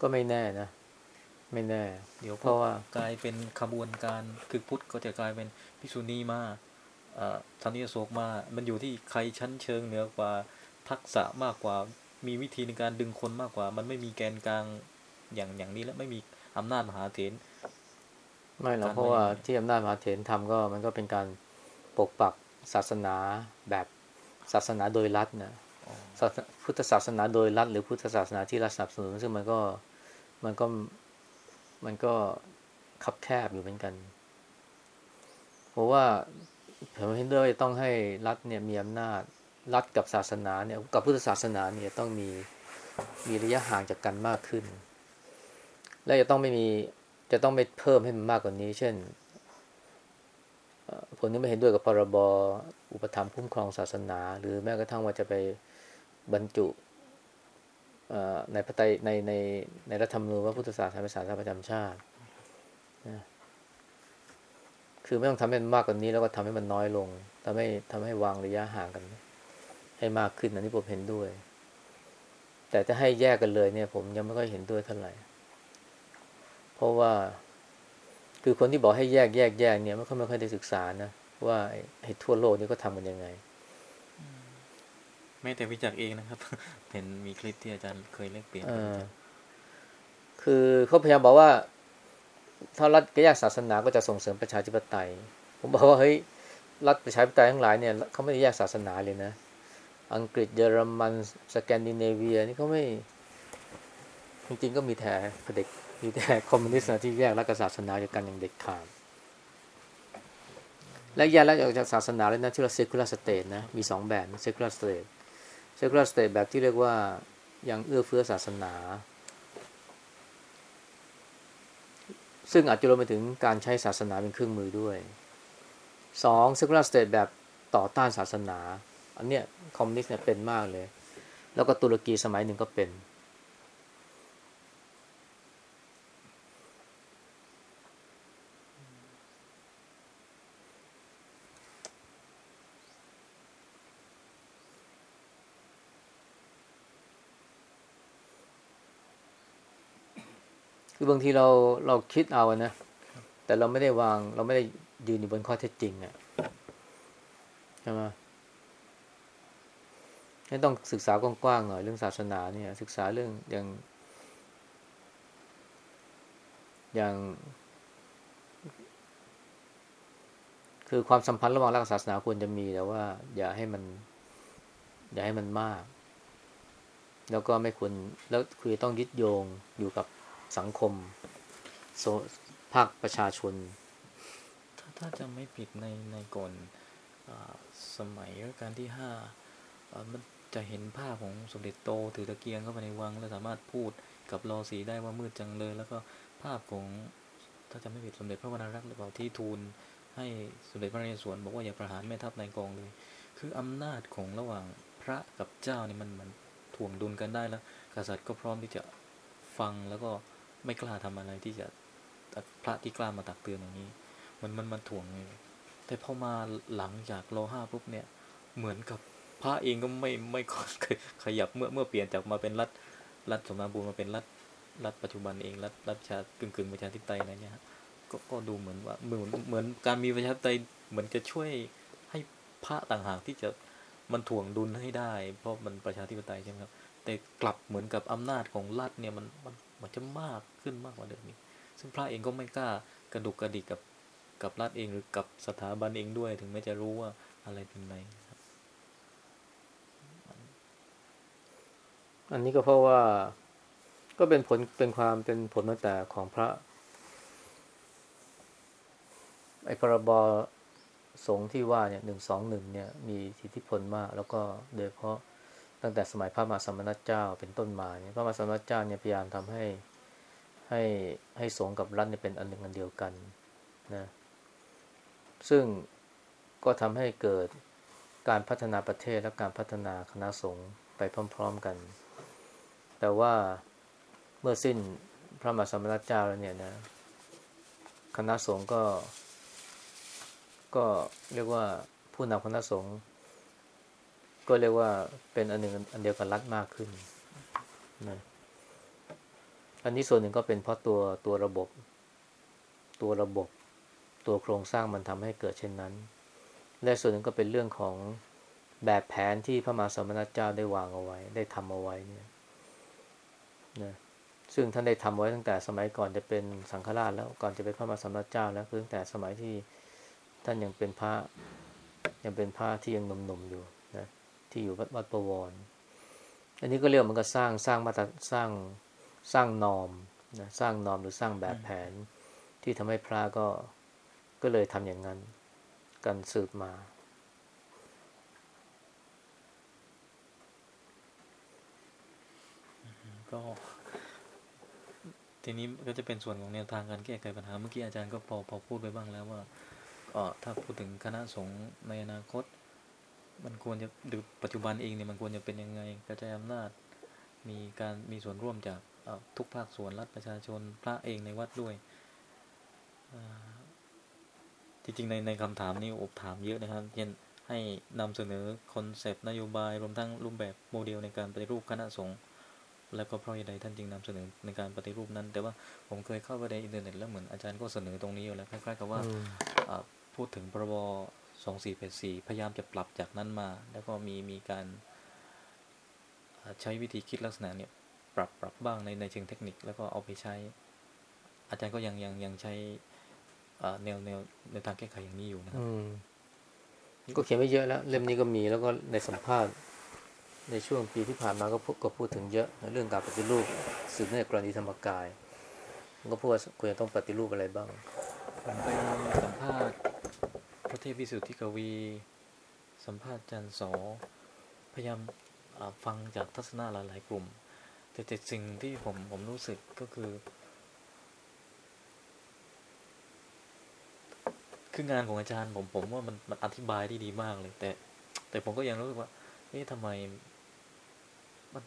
ก็ไม่แน่นะ ไม่แน่ เดี๋ยวเพราะว่ากลายเป็นขบวนการคือพุทธก็จะกลายเป็นพิกษุณีมาเอ่อธรรมนิยโศกมา มันอยู่ที่ใครชั้นเชิงเหนือกว่า ทักษะมากกว่า มีวิธีในการดึงคนมากกว่า มันไม่มีแกนกลางอย่างอย่างนี้แล้วไม่มีอำนาจมหาเถรไม่หรอกการเพราะว่าไม่ที่อำนาจมหาเถรทำก็มันก็เป็นการปกปักศาสนาแบบศาสนาโดยรัฐนะอ๋อศาสพุทธศาสนาโดยรัฐหรือพุทธศาสนาที่รัฐสนับสนุนซึ่งมันก็มันก็ มันก็คับแคบอยู่เหมือนกัน เพราะว่าผมเห็นด้วยต้องให้รัฐเนี่ยมีอำนาจรัฐกับศาสนาเนี่ยกับพุทธศาสนาเนี่ยต้องมีมีระยะห่างจากกันมากขึ้น และจะต้องไม่มีจะต้องไม่เพิ่มให้มันมากกว่านี้ เช่นผมนี่ไม่เห็นด้วยกับพรบอุปถัมภ์คุ้มครองศาสนา หรือแม้กระทั่งว่าจะไปบรรจุ ในพระไตรในในในรัฐธรรมนูญว่าพุทธศาสนาเป็นศาสนาประจำชาตินะคือไม่ต้องทำให้มันมากกว่านี้ แล้วก็ทำให้มันน้อยลงทำให้ทำให้วางระยะห่างกัน ให้มากขึ้นอันนี้ผมเห็นด้วย แต่จะให้แยกกันเลยเนี่ย ผมยังไม่ค่อยเห็นด้วยเท่าไหร่ เพราะว่าคือคนที่บอกให้แยกแยกแยกเนี่ยไม่ค่อยไม่ค่อยได้ศึกษานะว่าไอ้ทั่วโลกนี่ก็ทำกันยังไงแม้แต่วิจักเองนะครับ เห็นมีคลิปที่อาจารย์เคยแลกเปลี่ยนเอกันอคือเขาพยายามบอกว่า ถ้ารัฐแยกศาสนาก็จะส่งเสริมประชาธิปไตย ผมบอกว่าเฮ้ยรัฐประชาธิปไตยทั้งหลายเนี่ยเขาไม่ได้แยกศาสนาเลยนะ อังกฤษเยอรมันสแกนดิเนเวียนี่เขาไม่จริงๆก็มีแต่เผด็จมีแต่คอมมิวนิสต์นะที่แยกรัฐกับศาสนาจากกันอย่างเด็ดขาดและแยกแล้วจากศาสนาเลยนะที่เรา secular state นะมีสองแบบ secular state แบบที่เรียกว่ายังเอื้อเฟื้อศาสนา ซึ่งอาจจะรวมไปถึงการใช้ศาสนาเป็นเครื่องมือด้วยสอง secular state แบบต่อต้านศาสนา อันเนี้ยคอมมิวนิสต์เนี่ยเป็นมากเลย แล้วก็ตุรกีสมัยหนึ่งก็เป็น คือบางทีเราเราคิดเอานะ แต่เราไม่ได้วาง เราไม่ได้ยืนอยู่บนข้อเท็จจริงอะใช่ไหมนี่ต้องศึกษากว้างๆหน่อยเรื่องศาสนาเนี่ย ศึกษาเรื่องอย่าง อย่าง คือความสัมพันธ์ระหว่างรักศาสนาควรจะมีแต่ว่า อย่าให้มัน อย่าให้มันมาก แล้วก็ไม่ควรแล้วคือต้องยึดโยงอยู่กับ สังคมโซภาคประชาชน ถ้าถ้าจะไม่ผิดในในก่อนอสมัยรัชกาลที่ห้ามันจะเห็นภาพของสมเด็จโตถือตะเกียงเข้าไปในวัง แล้วสามารถพูดกับรอสีได้ว่ามืดจังเลย แล้วก็ภาพของถ้าจะไม่ผิดสมเด็จพระวรรณรัตน์หรือเปล่าที่ทูลให้สมเด็จพระนเรศวรบอกว่าอย่าประหารแม่ทัพนายกองเลย คืออำนาจของระหว่างพระกับเจ้านี่มันมันถ่วงดุลกันได้แล้ว กษัตริย์ก็พร้อมที่จะฟังแล้วก็ ไม่กล้าทำอะไรที่จะพระที่กล้ามาตักเตือนอย่างนี้ มันมันมันถ่วงไงแต่พอมาหลังจากรอห้าปุ๊บเนี่ย เหมือนกับพระเองก็ไม่ไม่ค่อยขยับเมื่อเมื่อเปลี่ยนจากมาเป็นรัฐรัฐสมบูรณ์มาเป็นรัฐรัฐปัจจุบันเองรัฐรัฐชากึ่งกึ่งประชาธิปไตยอะไรเนี่ยก็ก็ดูเหมือนว่าเหมือนเหมือนการมีประชาธิปไตยเหมือนจะช่วยให้พระต่างหากที่จะมันถ่วงดุลให้ได้ เพราะมันประชาธิปไตยใช่ไหมครับแต่กลับเหมือนกับอำนาจของรัฐเนี่ยมันมัน มันจะมากขึ้นมากกว่าเดิมอีกซึ่งพระเองก็ไม่กล้ากระดุกกระดิกกับกับรัฐเองหรือกับสถาบันเองด้วย ถึงแม้จะรู้ว่าอะไรเป็นไรครับ อันนี้ก็เพราะว่า ก็เป็นผลเป็นความเป็นผลมาแต่ของพระไอ้พรบสงที่ว่าเนี่ยหนึ่งสองหนึ่งเนี่ย มีอิทธิพลมาก แล้วก็โดยเฉพาะ ตั้งแต่สมัยพระมหาสมณเจ้าเป็นต้นมาเนี่ยพระมหาสมณเจ้าเนี่ยพยายามทำให้ให้ให้สงกับรัฐเนี่ยเป็นอันหนึ่งอันเดียวกันนะซึ่งก็ทำให้เกิดการพัฒนาประเทศและการพัฒนาคณะสงฆ์ไปพร้อม ๆกัน แต่ว่าเมื่อสิ้นพระมหาสมณเจ้าแล้วเนี่ยนะคณะสงฆ์ก็ ก็เรียกว่าผู้นำคณะสงฆ์ ก็เรียกว่าเป็นอันหนึ่งอันเดียวกับรัฐมากขึ้นนะอันนี้ส่วนหนึ่งก็เป็นเพราะตัวตัวระบบ ตัวระบบ ตัวโครงสร้างมันทำให้เกิดเช่นนั้น และส่วนหนึ่งก็เป็นเรื่องของแบบแผนที่พระมหาสมณเจ้าได้วางเอาไว้ ได้ทำเอาไว้เนี่ยนะซึ่งท่านได้ทำไว้ตั้งแต่สมัยก่อนจะเป็นสังฆราชแล้วก่อนจะเป็นพระมหาสมณเจ้าแล้วคือตั้งแต่สมัยที่ท่านยังเป็นพระยังเป็นพระที่ยังหนุ่มๆอยู่ ที่อยู่วัดวัดประวร อันนี้ก็เรียกมันก็สร้างสร้างมาตรสร้างสร้างนอมนะสร้างนอมหรือสร้างแบบแผน ที่ทำให้พระก็ก็เลยทำอย่างนั้น กันสืบมา ก็ทีนี้ก็จะเป็นส่วนของแนวทางการแก้ไขปัญหา เมื่อกี้อาจารย์ก็พอพอพูดไปบ้างแล้วว่าเออถ้าพูดถึงคณะสงฆ์ในอนาคต มันควรจะหรือปัจจุบันเองเนี่ยมันควรจะเป็นยังไงกระจายอำนาจ มีการมีส่วนร่วมจากเอ่อทุกภาคส่วนรัฐประชาชนพระเองในวัดด้วยอ่าจริงๆในในคำถามนี้อบถามเยอะนะครับเช่นให้นำเสนอconcept นโยบายรวมทั้งรูปแบบโมเดลในการปฏิรูปคณะสงฆ์แล้วก็เพราะเหตุใดท่านจึงนำเสนอในการปฏิรูปนั้น แต่ว่าผมเคยเข้าไปในอินเทอร์เน็ตแล้วเหมือนอาจารย์ก็เสนอตรงนี้อยู่แล้วคล้ายๆกับว่าอืมอ่าพูดถึงพรบ 2484พยายามจะปรับจากนั้นมา แล้วก็มีมีการอ่าใช้วิธีคิดลักษณะเนี่ยปรับปรับบ้างในในเชิงเทคนิคแล้วก็เอาไปใช้ อาจารย์ก็ยังยังยังใช้อ่าแนวแนวแนวทางแก้ไขอย่างนี้อยู่นะครับอืมก็เขียนไว้เยอะแล้ว เล่มนี้ก็มีแล้วก็ในสัมภาษณ์ ในช่วงปีที่ผ่านมาก็พูดก็พูดถึงเยอะเรื่องการปฏิรูปสืบเนื่องจากกรณีธรรมกายมันก็พูดว่าควรจะต้องปฏิรูปอะไรบ้างผมไปสัมภาษณ์ พระเทพวิสุทธิกวี สัมภาษณ์อาจันสอพยายามฟังจากทัศนะหลาย ๆ กลุ่ม แต่แต่สิ่งที่ผมผมรู้สึกก็คือ คืองานของอาจารย์ผมผมว่ามันมันอธิบายได้ดีมากเลย แต่ แต่ผมก็ยังรู้สึกว่าเอ๊ะทำไม มัน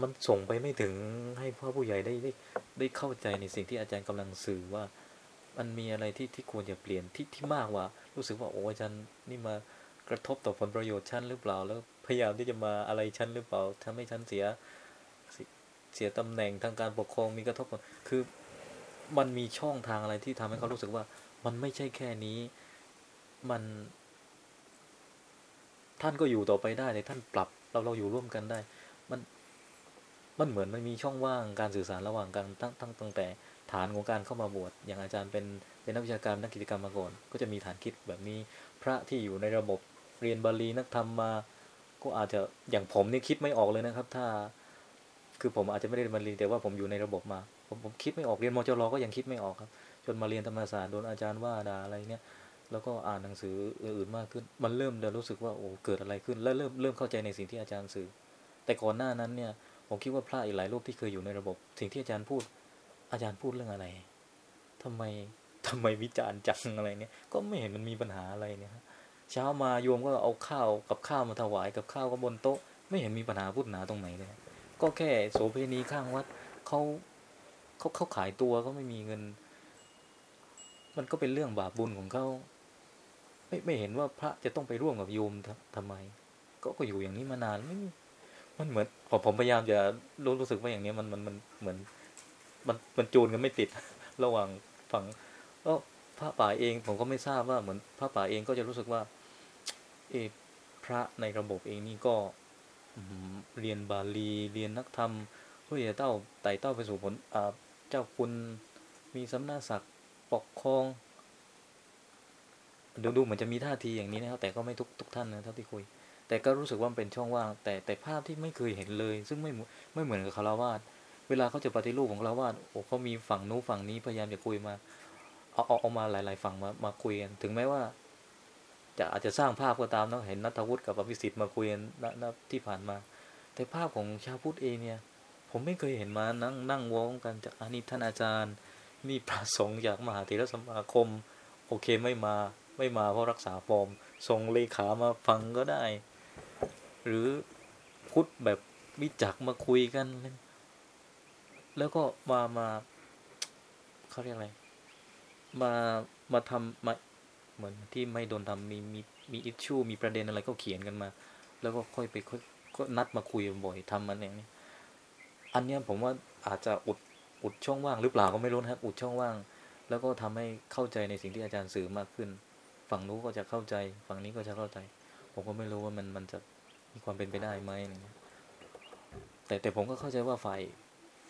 มันส่งไปไม่ถึงให้พ่อผู้ใหญ่ได้ได้ได้เข้าใจในสิ่งที่อาจารย์กำลังสื่อว่า มันมีอะไรที่ที่ควรจะเปลี่ยนที่ที่มากกว่า รู้สึกว่าโอ้อาจารย์นี่มากระทบต่อผลประโยชน์ฉันหรือเปล่า แล้วพยายามที่จะมาอะไรฉันหรือเปล่าทำให้ฉันเสียเสียเสียตำแหน่งทางการปกครองมีกระทบกับคือมันมีช่องทางอะไรที่ทำให้เขารู้สึกว่า มันไม่ใช่แค่นี้ มัน ท่านก็อยู่ต่อไปได้แต่ท่านปรับเราเราอยู่ร่วมกันได้ มันมันเหมือนมันมีช่องว่างการสื่อสารระหว่างกันตั้งตั้งตั้งแต่ ฐานของการเข้ามาบวชอย่างอาจารย์เป็นเป็นนักวิชาการนักกิจกรรมมาก่อน ก็จะมีฐานคิดแบบนี้พระที่อยู่ในระบบเรียนบาลีนักธรรมมา ก็อาจจะอย่างผมนี่คิดไม่ออกเลยนะครับ ถ้า คือผมอาจจะไม่ได้เรียนบาลีแต่ว่าผมอยู่ในระบบมา ผมผมคิดไม่ออกเรียนมจรก็ยังคิดไม่ออกครับ จนมาเรียนธรรมศาสตร์โดนอาจารย์ว่าด่าอะไรเนี่ยแล้วก็อ่านหนังสืออื่นๆมากขึ้น มันเริ่มจะรู้สึกว่าโอ้เกิดอะไรขึ้น แล้วเริ่มเริ่มเข้าใจในสิ่งที่อาจารย์สื่อ แต่ก่อนหน้านั้นเนี่ย ผมคิดว่าพระอีกหลายรูปที่เคยอยู่ในระบบ สิ่งที่อาจารย์พูด อาจารย์พูดเรื่องอะไรทำไมทำไมวิจารณ์จังอะไรเนี่ย ก็ไม่เห็นมันมีปัญหาอะไรเนี่ยเช้ามาโยมก็เอาข้าวกับข้าวมาถวายกับข้าวก็บนโต๊ะ ไม่เห็นมีปัญหาพูดหนาตรงไหนเลยก็แค่โสเพณีข้างวัดเขาเขาเขาขายตัวเขาไม่มีเงิน มันก็เป็นเรื่องบาปบุญของเขาไม่ไม่เห็นว่าพระจะต้องไปร่วมกับโยมทำทำไม ก็ก็อยู่อย่างนี้มานานไม่มันเหมือนผมผมพยายามจะรู้รู้สึกว่าอย่างนี้มันมันมันเหมือน มันมันจูนกันไม่ติดระหว่างฝั่งก็พระป่าเองผมก็ไม่ทราบว่าเหมือนพระป่าเองก็จะรู้สึกว่า เอพระในระบบเองนี่ก็เรียนบาลีเรียนนักธรรมเพื่อจะเต้าไต่เต้าไปสู่ผลอ่าเจ้าคุณมีสำนาศักดิ์ปกครองดูดูเหมือนจะมีท่าทีอย่างนี้นะครับแต่ก็ไม่ทุกทุกท่านนะเท่าที่คุย แต่ก็รู้สึกว่าเป็นช่องว่าง แต่แต่ภาพที่ไม่เคยเห็นเลย ซึ่งไม่ไม่เหมือนกับคารวาส เวลาเขาจะปฏิรูปของคารวาโอ้เขามีฝั่งนู้นฝั่งนี้พยายามจะคุยมา เอาเอาเอามาหลาย ๆ ฝั่งมามาคุยกันถึงแม้ว่า จะอาจจะสร้างภาพก็ตามเนาะเห็นนัทวุฒิกับอภิสิทธิ์มาคุยกันณณที่ผ่านมา แต่ภาพของชาวพุทธเองเนี่ย ผมไม่เคยเห็นมานั่งนั่งวงกันจากอันนี้ท่านอาจารย์ นี่พระสงฆ์จากมหาเถรสมาคม โอเคไม่มาไม่มาเพราะรักษาฟอร์มส่งเลขามาฟังก็ได้ หรือพุทธแบบวิจักมาคุยกัน แล้วก็มามาเขาเรียกอะไร มามาทำมาเหมือนที่ไม่โดนทำมีมีมีอิชชูมีประเด็นอะไรก็เขียนกันมา แล้วก็ค่อยไปค่อยก็นัดมาคุยบ่อยทำมันอย่างนี้อันเนี้ยผมว่าอาจจะอุดอุดช่องว่างหรือเปล่าก็ไม่รู้นะครับ อุดช่องว่าง แล้วก็ทำให้เข้าใจในสิ่งที่อาจารย์สื่อมากขึ้น ฝั่งนู้นก็จะเข้าใจ ฝั่งนี้ก็จะเข้าใจ ผมก็ไม่รู้ว่ามันมันจะมีความเป็นไปได้ไหมแต่แต่ผมก็เข้าใจว่าฝ่าย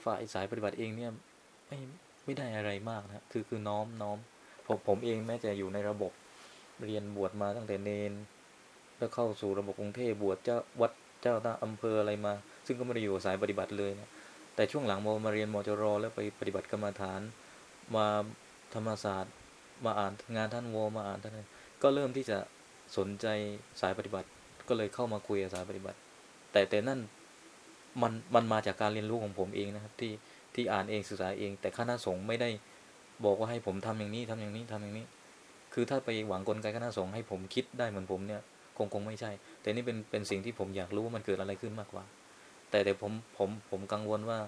ฝ่ายสายปฏิบัติเองเนี่ยไม่ไม่ได้อะไรมากนะคือคือน้อมน้อมผมผมเองแม้จะอยู่ในระบบเรียนบวชมาตั้งแต่เนน แล้วเข้าสู่ระบบกรุงเทพบวชเจ้าวัดเจ้าหน้าอำเภออะไรมา ซึ่งก็ไม่ได้อยู่สายปฏิบัติเลยนะแต่ช่วงหลังมามาเรียนมจรแล้วไปปฏิบัติกรรมฐาน มาธรรมศาสตร์ มาอ่านงานท่านวมาอ่านท่านก็เริ่มที่จะสนใจสายปฏิบัติ ก็เลยเข้ามาคุยกับสายปฏิบัติ แต่แต่นั่น มันมันมาจากการเรียนรู้ของผมเองนะครับ ที่ที่อ่านเองศึกษาเอง แต่คณะสงฆ์ไม่ได้บอกว่าให้ผมทำอย่างนี้ทำอย่างนี้ทำอย่างนี้ คือถ้าไปหวังกลไกคณะสงฆ์ให้ผมคิดได้เหมือนผมเนี่ยคงคงไม่ใช่ แต่นี่เป็นเป็นสิ่งที่ผมอยากรู้ว่ามันเกิดอะไรขึ้นมากกว่า แต่แต่ผมผมผมกังวลว่า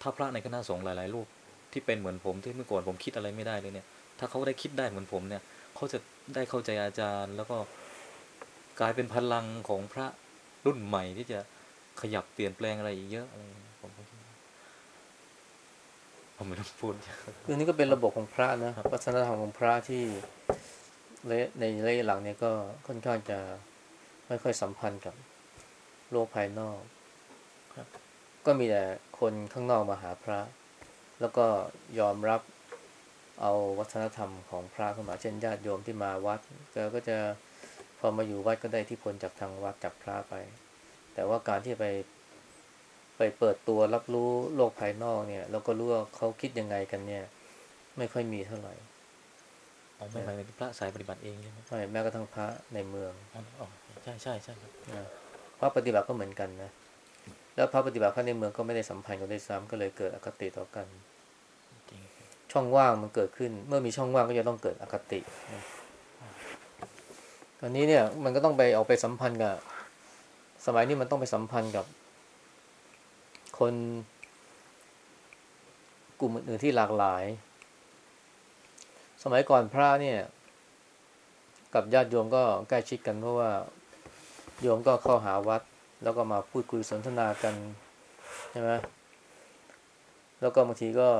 ถ้าพระในคณะสงฆ์หลาย ๆ รูปที่เป็นเหมือนผมที่เมื่อก่อนผมคิดอะไรไม่ได้เลยเนี่ย ถ้าเขาได้คิดได้เหมือนผมเนี่ย เขาจะได้เข้าใจอาจารย์ แล้วก็กลายเป็นพลังของพระรุ่นใหม่ที่จะ ขยับเปลี่ยนแปลงอะไรอีกเยอะอะไรอย่างเงี้ยผมก็คิดว่าผมไม่ต้องพูดเยอะคือนี่ก็เป็นระบบของพระนะวัฒนธรรมของพระที่ในในระยะหลังเนี่ยก็ค่อนข้างจะไม่ค่อยสัมพันธ์กับโลกภายนอกครับก็มีแต่คนข้างนอกมาหาพระ แล้วก็ยอมรับเอาวัฒนธรรมของพระเข้ามาเช่นญาติโยมที่มาวัดก็ก็จะพอมาอยู่วัดก็ได้ที่ผลจากทางวัดจากพระไป แต่ว่าการที่ไปไปเปิดตัวรับรู้โลกภายนอกเนี่ย แล้วก็รู้ว่าเขาคิดยังไงกันเนี่ย ไม่ค่อยมีเท่าไหร่อ๋อไม่หมายถึงพระสายปฏิบัติเองใช่ไหมไม่แม้กระทั่งพระในเมืองอ๋ออ๋อใช่ใช่ใช่ครับนะพระปฏิบัติก็เหมือนกันนะแล้วพระปฏิบัติพระในเมืองก็ไม่ได้สัมพันธ์กันด้วยซ้ำก็เลยเกิดอคติต่อกันจริงช่องว่างมันเกิดขึ้น เมื่อมีช่องว่างก็จะต้องเกิดอคตินะตอนนี้เนี่ย มันก็ต้องไปออกไปสัมพันธ์กับ สมัยนี้มันต้องไปสัมพันธ์กับคนกลุ่มอื่นๆที่หลากหลาย สมัยก่อนพระเนี่ย กับญาติโยมก็ใกล้ชิดกันเพราะว่าโยมก็เข้าหาวัด แล้วก็มาพูดคุยสนทนากันใช่ไหมแล้วก็บางทีก็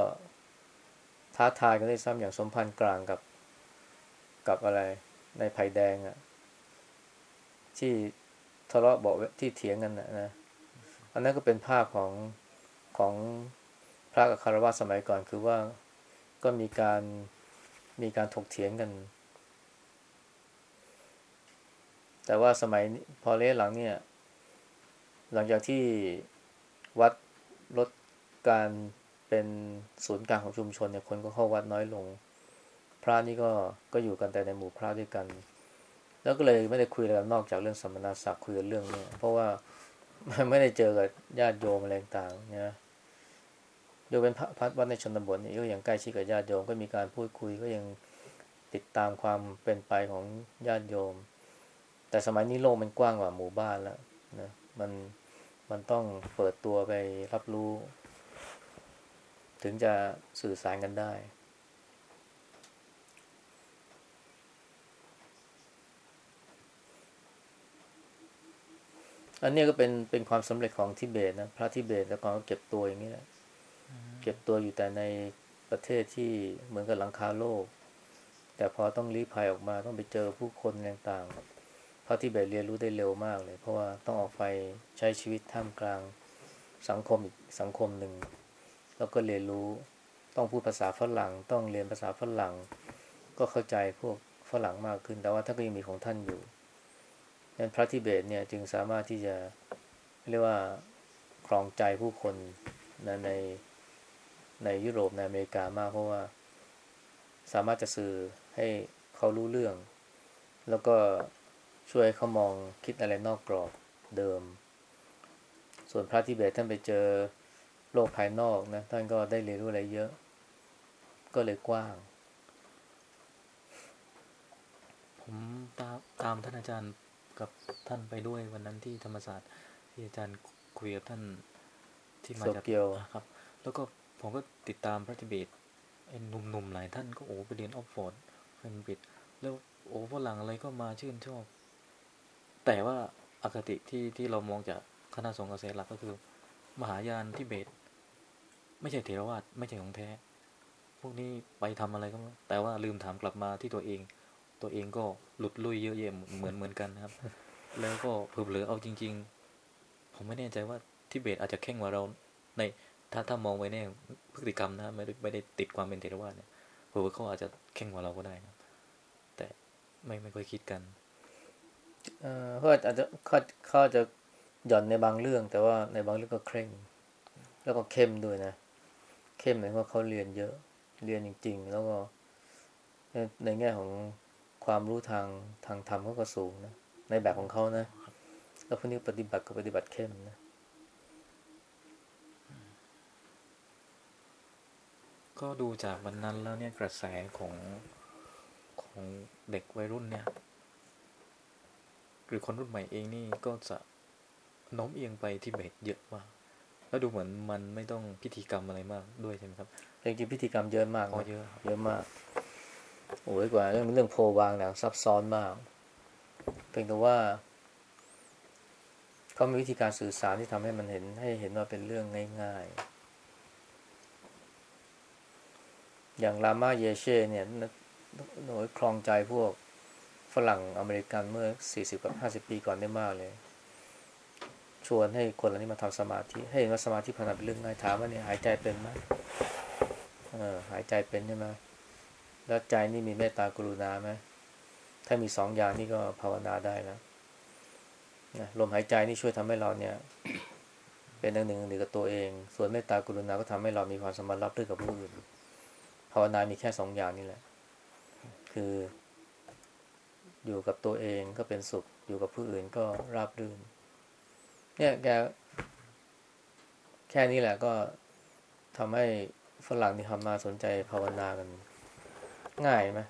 ท้าทายกันได้ซ้ำอย่างสมพันธ์กลางกับกับอะไรในไผ่แดงอะที่ ทะเลาะเบอกที่เถียงกันนะนะอันนั้นก็เป็นภาพของของพระกับคารวะสมัยก่อน คือว่าก็มีการมีการถกเถียงกัน แต่ว่าสมัยพอเลสหลังเนี่ย หลังจากที่วัดลดการเป็นศูนย์กลางของชุมชนเนี่ยคนก็เข้าวัดน้อยลง พระนี่ก็ก็อยู่กันแต่ในหมู่พระด้วยกัน แล้วก็เลยไม่ได้คุยอะไรกันนอกจากเรื่องสมณศักดิ์คุยกันเรื่องเนี้เพราะว่าไม่ได้เจอกับญาติโยมอะไรต่างๆเนี่ยโดยเป็นพระพัดวัดในชนบทนี่ก็ยังใกล้ชิดกับญาติโยมก็มีการพูดคุยก็ยังติดตามความเป็นไปของญาติโยม แต่สมัยนี้โลกมันกว้างกว่าหมู่บ้านแล้วนะมันมันต้องเปิดตัวไปรับรู้ ถึงจะสื่อสารกันได้ อันนี้ก็เป็นเป็นความสำเร็จของทิเบตนะพระทิเบตแล้วก็เก็บตัวอย่างนี้แหละเก็บตัวอยู่แต่ในประเทศที่เหมือนกับหลังคาโลก แต่พอต้องลี้ภัยออกมาต้องไปเจอผู้คนต่างๆพระทิเบตเรียนรู้ได้เร็วมากเลย เพราะว่าต้องออกไปใช้ชีวิตท่ามกลางสังคมอีกสังคมหนึ่งแล้วก็เรียนรู้ต้องพูดภาษาฝรั่ง ต้องเรียนภาษาฝรั่ง ก็เข้าใจพวกฝรั่งมากขึ้น แต่ว่าท่านก็ยังมีของท่านอยู่ดัง นั้นพระทิเบตเนี่ยจึงสามารถที่จะเรียกว่าครองใจผู้คนนะในในยุโรปในอเมริกามาก เพราะว่าสามารถจะสื่อให้เขารู้เรื่อง แล้วก็ช่วยเขามองคิดอะไรนอกกรอบเดิม ส่วนพระทิเบตท่านไปเจอโลกภายนอกนะท่านก็ได้เรียนรู้อะไรเยอะ ก็เลยกว้าง ผมตามตามท่านอาจารย์ กับท่านไปด้วยวันนั้นที่ธรรมศาสตร์ที่อาจารย์คุยกับท่านที่มาจากโตเกียวครับ แล้วก็ผมก็ติดตามพระทิเบตไอ้หนุ่มๆหลายท่านก็โอ้ไปเรียนออกฟอร์ดเคมบริดจ์แล้วโอ้ฝรั่งอะไรก็มาชื่นชอบ แต่ว่าอคติที่ที่เรามองจากคณะสงฆ์เกษตรหลักก็คือ มหายานทิเบต ไม่ใช่เทรวาสไม่ใช่ของแท้ พวกนี้ไปทำอะไรก็ไม่รู้แต่ว่าลืมถามกลับมาที่ตัวเอง ตัวเองก็หลุดลุยเยอะแยะเหมือนเหมือนกันนะครับ แล้วก็เผลอเอาจริง ๆ ผมไม่แน่ใจว่าทิเบตอาจจะแข่งกว่าเราในถ้าถ้ามองไว้แน่พฤติกรรมนะไม่ได้ไม่ได้ติดความเป็นเทรวาสเนี่ยเผลอเขาอาจจะแข่งกว่าเราก็ได้นะแต่ไม่ไม่ค่อยคิดกันเออเขาอาจจะเขาเขาจะหย่อนในบางเรื่อง แต่ว่าในบางเรื่องก็เคร่ง แล้วก็เข้มด้วยนะ เข้มหมายว่าเขาเรียนเยอะ เรียนจริง ๆ แล้วก็ในในแง่ของ ความรู้ทางทางธรรมเขาก็สูงนะในแบบของเขานะ แล้วพวกนี้ปฏิบัติก็ปฏิบัติเข้มนะก็ดูจากวันนั้นแล้วเนี่ยกระแสของของเด็กวัยรุ่นเนี่ย หรือคนรุ่นใหม่เองนี่ก็จะโน้มเอียงไปที่เบตเยอะมากแล้วดูเหมือนมันไม่ต้องพิธีกรรมอะไรมากด้วยใช่ไหมครับจริงๆพิธีกรรมเยอะมากอ๋อนะเยอะครับเยอะมาก โอ้ยกว่าเรื่องเรื่องโพวางเนี่ยซับซ้อนมากเพียงแต่ว่าเขามีวิธีการสื่อสารที่ทำให้มันเห็นให้เห็นว่าเป็นเรื่องง่ายๆ อย่างลามาเยเช่เนี่ยโอ้ยคลองใจพวกฝรั่งอเมริกันเมื่อสี่สิบกับห้าสิบปีก่อนได้มากเลย ชวนให้คนเหล่านี้มาทำสมาธิ ให้เห็นว่าสมาธิภาวนเป็นเรื่องง่ายถามว่าเนี่ยหายใจเป็นไหมเออหายใจเป็นใช่ไหม แล้วใจนี่มีเมตตากรุณาไหมถ้ามีสองอย่างนี่ก็ภาวนาได้แล้วนะลมหายใจนี่ช่วยทำให้เราเนี่ย เป็นอันหนึ่งหนึ่งกับตัวเอง ส่วนเมตตากรุณาก็ทำให้เรามีความสมารถรับเรื่อกับผู้อื่น ภาวนามีแค่สองอย่างนี่แหละ คือ อยู่กับตัวเองก็เป็นสุข อยู่กับผู้อื่นก็ราบรื่น เนี่ยแกแค่นี้แหละก็ทำให้ฝรั่งที่ทำมาสนใจภาวนากัน ง่ายไหม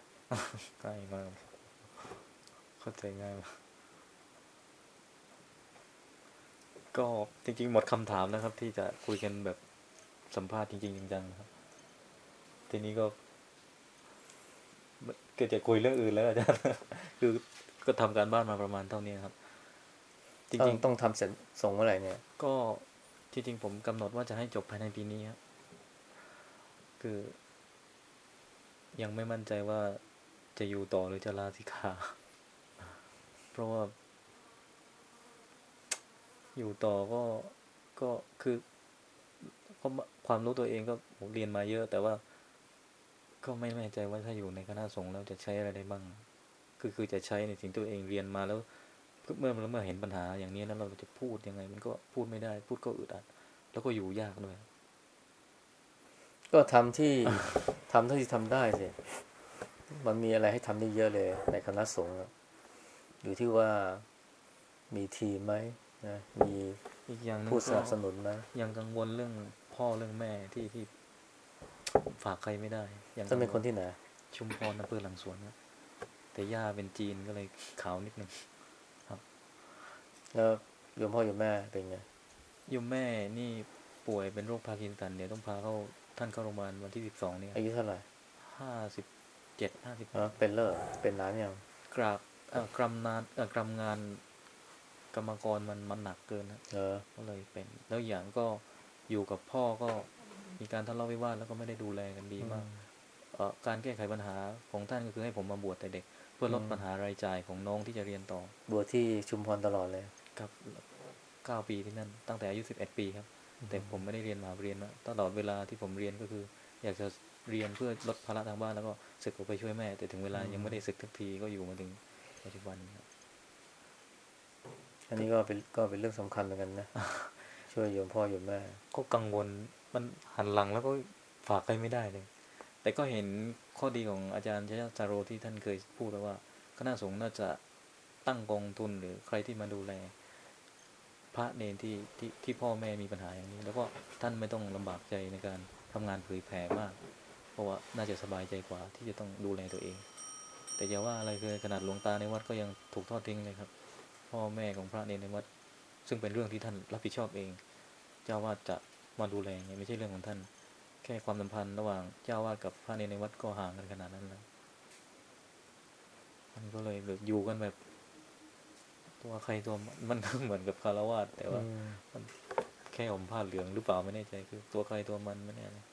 ง่ายมาก เข้าใจง่ายมากก็จริง ๆ หมดคำถามนะครับ ที่จะคุยกันแบบสัมภาษณ์จริงๆจังๆนะครับ ทีนี้ก็ก็จะคุยเรื่องอื่นแล้วอาจารย์คือก็ทำการบ้านมาประมาณเท่านี้ครับจต้อริงงต้องทำเสร็จส่งเมื่อไหร่เนี่ยๆก็จริงๆผมกำหนดว่าจะให้จบภายในปีนี้ครับคือ ยังไม่มั่นใจว่าจะอยู่ต่อหรือจะลาสิกขาเพราะว่า อยู่ต่อก็ก็คือก็ความรู้ตัวเองก็ผมเรียนมาเยอะ แต่ว่า ก็ไม่แน่ใจว่าถ้าอยู่ในคณะสงฆ์แล้วจะใช้อะไรได้บ้าง คือคือจะใช้ในสิ่งตัวเองเรียนมาแล้วเมื่อเมื่อเห็นปัญหาอย่างนี้แล้วเราจะพูดยังไง มันก็พูดไม่ได้ พูดก็อึดอัด แล้วก็อยู่ยากด้วย ก็ทำที่ทำเท่าที่ทำได้สิ มันมีอะไรให้ทำได้เยอะเลย ในคณะสงฆ์อะอยู่ที่ว่ามีทีมไหมนะมีอีกอย่างหนึงผู้สก็นับสนุนไหมยังกังวลเรื่องพ่อเรื่องแม่ที่ที่ฝากใครไม่ได้ยังท่านเป็นคนที่ไหนชุมพรอำเภอหลังสวนครับแต่ย่าเป็นจีนก็เลยขาวนิดนึงแล้วโยมพ่อโยมแม่เป็นไงโยมแม่นี่ป่วยเป็นโรคพาร์กินสันเดี๋ยวต้องพาเข้า ท่านเข้าโรงพยาบาลวันที่สิบสองนี่อายุเท่าไหร่ห้าสิบเจ็ดห้าสิบอ๋อเป็นเลิกเป็นนานยังกรำเอ่อกรำงานเอ่อกรำงานกรรมกรมันมันหนักเกินนะเออก็เลยเป็น แล้วอย่างก็อยู่กับพ่อก็มีการทะเลาะวิวาทแล้วก็ไม่ได้ดูแลกันดีมากเอ่อการแก้ไขปัญหาของท่านก็คือให้ผมมาบวชแต่เด็ก เพื่อลดอืมปัญหารายจ่ายของน้องที่จะเรียนต่อ บวชที่ชุมพรตลอดเลย ครับเก้าปีที่นั่นตั้งแต่อายุสิบเอ็ดปีครับ แต่ผมไม่ได้เรียนมหาวิทยาลัยนะตลอดเวลาที่ผมเรียนก็คือ อยากจะเรียนเพื่อลดภาระทางบ้านแล้วก็ศึกออกไปช่วยแม่ แต่ถึงเวลายังไม่ได้ศึกทักทีก็อยู่มาถึงปัจจุบันครับอันนี้ก็เป็นก็เป็นเรื่องสำคัญเหมือนกันนะช่วยโยมพ่อโยมแม่ ก็กังวลมันหันหลังแล้วก็ฝากใครไม่ได้เลย แต่ก็เห็นข้อดีของอาจารย์ชยจาโรที่ท่านเคยพูดไว้ว่า คณะสงฆ์น่าจะตั้งกองทุนหรือใครที่มาดูแล พระเนนที่ที่ที่พ่อแม่มีปัญหาอย่างนี้ แล้วก็ท่านไม่ต้องลำบากใจในการทำงานเผยแผ่มาก เพราะว่าน่าจะสบายใจกว่าที่จะต้องดูแลตัวเอง แต่อย่าว่าอะไรคือขนาดหลวงตาในวัดก็ยังถูกทอดทิ้งเลยครับ พ่อแม่ของพระเนนในวัด ซึ่งเป็นเรื่องที่ท่านรับผิดชอบเอง เจ้าวาดจะมาดูแลเนี่ยไม่ใช่เรื่องของท่าน แค่ความสัมพันธ์ระหว่างเจ้าวาดกับพระเนรในวัดก็ห่างกันขนาดนั้นแล้วมันก็เลยแบบอยู่กันแบบ ตัวใครตัวมันมันก็เหมือนกับคารวาสแต่ว่าอืมมันแค่ห่มผ้าเหลืองหรือเปล่าไม่แน่ใจคือ ตัวใครตัวมันไม่แน่เลย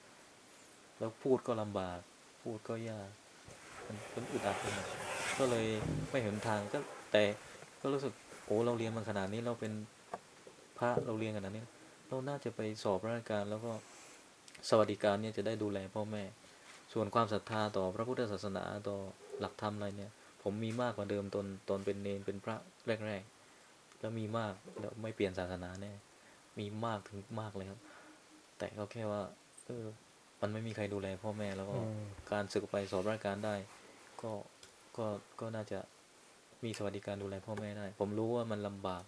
แล้วพูดก็ลำบาก พูดก็ยาก มันเป็นอึดอัดไปหมดก็เลยไม่เห็นทางก็แต่ก็รู้สึกโอ้เราเรียนมาขนาดนี้เราเป็นพระเราเรียนขนาดนี้ เราน่าจะไปสอบราชการแล้วก็สวัสดิการเนี่ยจะได้ดูแลพ่อแม่ ส่วนความศรัทธาต่อพระพุทธศาสนาต่อหลักธรรมอะไรเนี่ย ผมมีมากกว่าเดิมตอนตอนเป็นเนนเป็นพระแรกๆแล้วมีมากแล้วไม่เปลี่ยนศาสนาแน่มีมากถึงมากเลยครับ แต่ก็แค่ว่าเออมันไม่มีใครดูแลพ่อแม่แล้วก็อืมการศึกไปสอบราชการได้ ก็ก็ก็น่าจะมีสวัสดิการดูแลพ่อแม่ได้ ผมรู้ว่ามันลำบาก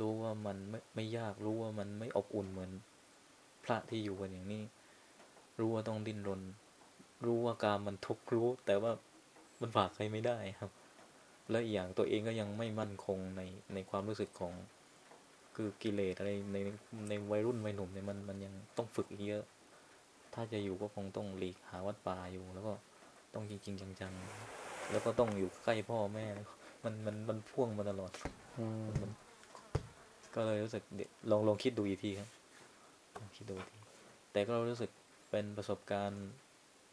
รู้ว่ามันไม่ไม่ยากรู้ว่ามันไม่อบอุ่นเหมือน พระที่อยู่กันอย่างนี้ รู้ว่าต้องดิ้นรน รู้ว่าการมันทุกข์รู้ แต่ว่า มันฝากใครไม่ได้ครับ แล้วอีกอย่างตัวเองก็ยังไม่มั่นคงในในความรู้สึกของคือกิเลสอะไรในในวัยรุ่นวัยหนุ่มเนี่ยมันมันยังต้องฝึกอีกเยอะ ถ้าจะอยู่ก็คงต้องหลีกหาวัดป่าอยู่ แล้วก็ต้องจริงๆจังๆ แล้วก็ต้องอยู่ใกล้พ่อแม่ มันมันมันพ่วงมาตลอดก็เลยรู้สึกลองลองคิดดูอีกทีครับลองคิดดูทีแต่ก็รู้สึกเป็นประสบการณ์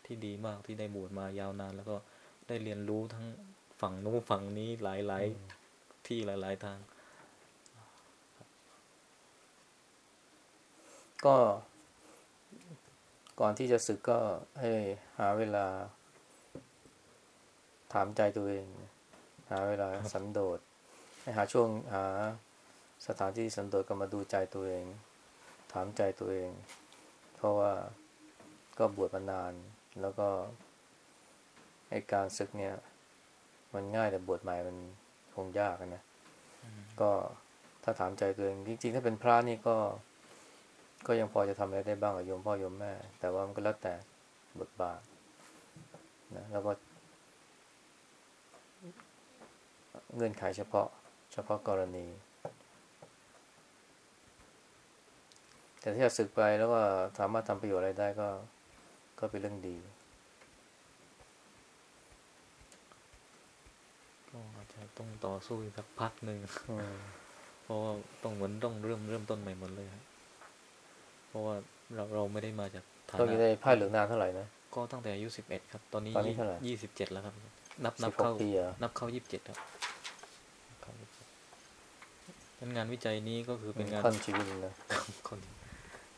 ที่ดีมากที่ได้บวชมายาวนาน แล้วก็ ได้เรียนรู้ทั้งฝั่งนู้นฝั่งนี้หลายหลาย ๆ ที่หลาย ๆ ทาง ก็ ก่อนที่จะศึกก็ให้หาเวลา ถามใจตัวเอง หาเวลาสันโดษให้หาช่วงหาสถานที่สันโดษก็มาดูใจตัวเอง ถามใจตัวเอง เพราะว่าก็บวชมานานแล้วก็ ไอการศึกเนี่ย มันง่ายแต่บวชใหม่มันคงยากอะนะก็ถ้าถามใจตัวเองจริงๆ ถ้าเป็นพระนี่ก็ ก็ยังพอจะทำอะไรได้บ้างกับโยมพ่อโยมแม่ แต่ว่ามันก็แล้วแต่บทบาทนะแล้วก็เงื่อนไขเฉพาะ เฉพาะกรณี แต่ถ้าศึกไปแล้วก็สามารถทำประโยชน์อะไรได้ก็ ก็เป็นเรื่องดี ก็อาจจะ ต้องต่อสู้อีกสักพักหนึ่งอืมเพราะว่าต้องเหมือนต้องเริ่มเริ่มต้นใหม่หมดเลยครับเพราะว่าเราเราไม่ได้มาจากฐาต้องอยู่ในนะผ้าเหลืองนานเท่าไหร่นะก็ตั้งแต่อายุสิบเอ็ดครับ ตอนนี้ตอนนี้เท่าไหร่ยี่สิบเจ็ดแล้วครับ นับสินับบหกเข้าปีเหรอนับเข้ายี่สิบเจ็ดครับเข้า27งั้นงานวิจัยนี้ก็คือเป็นงานค่อนชีวิตเลยคน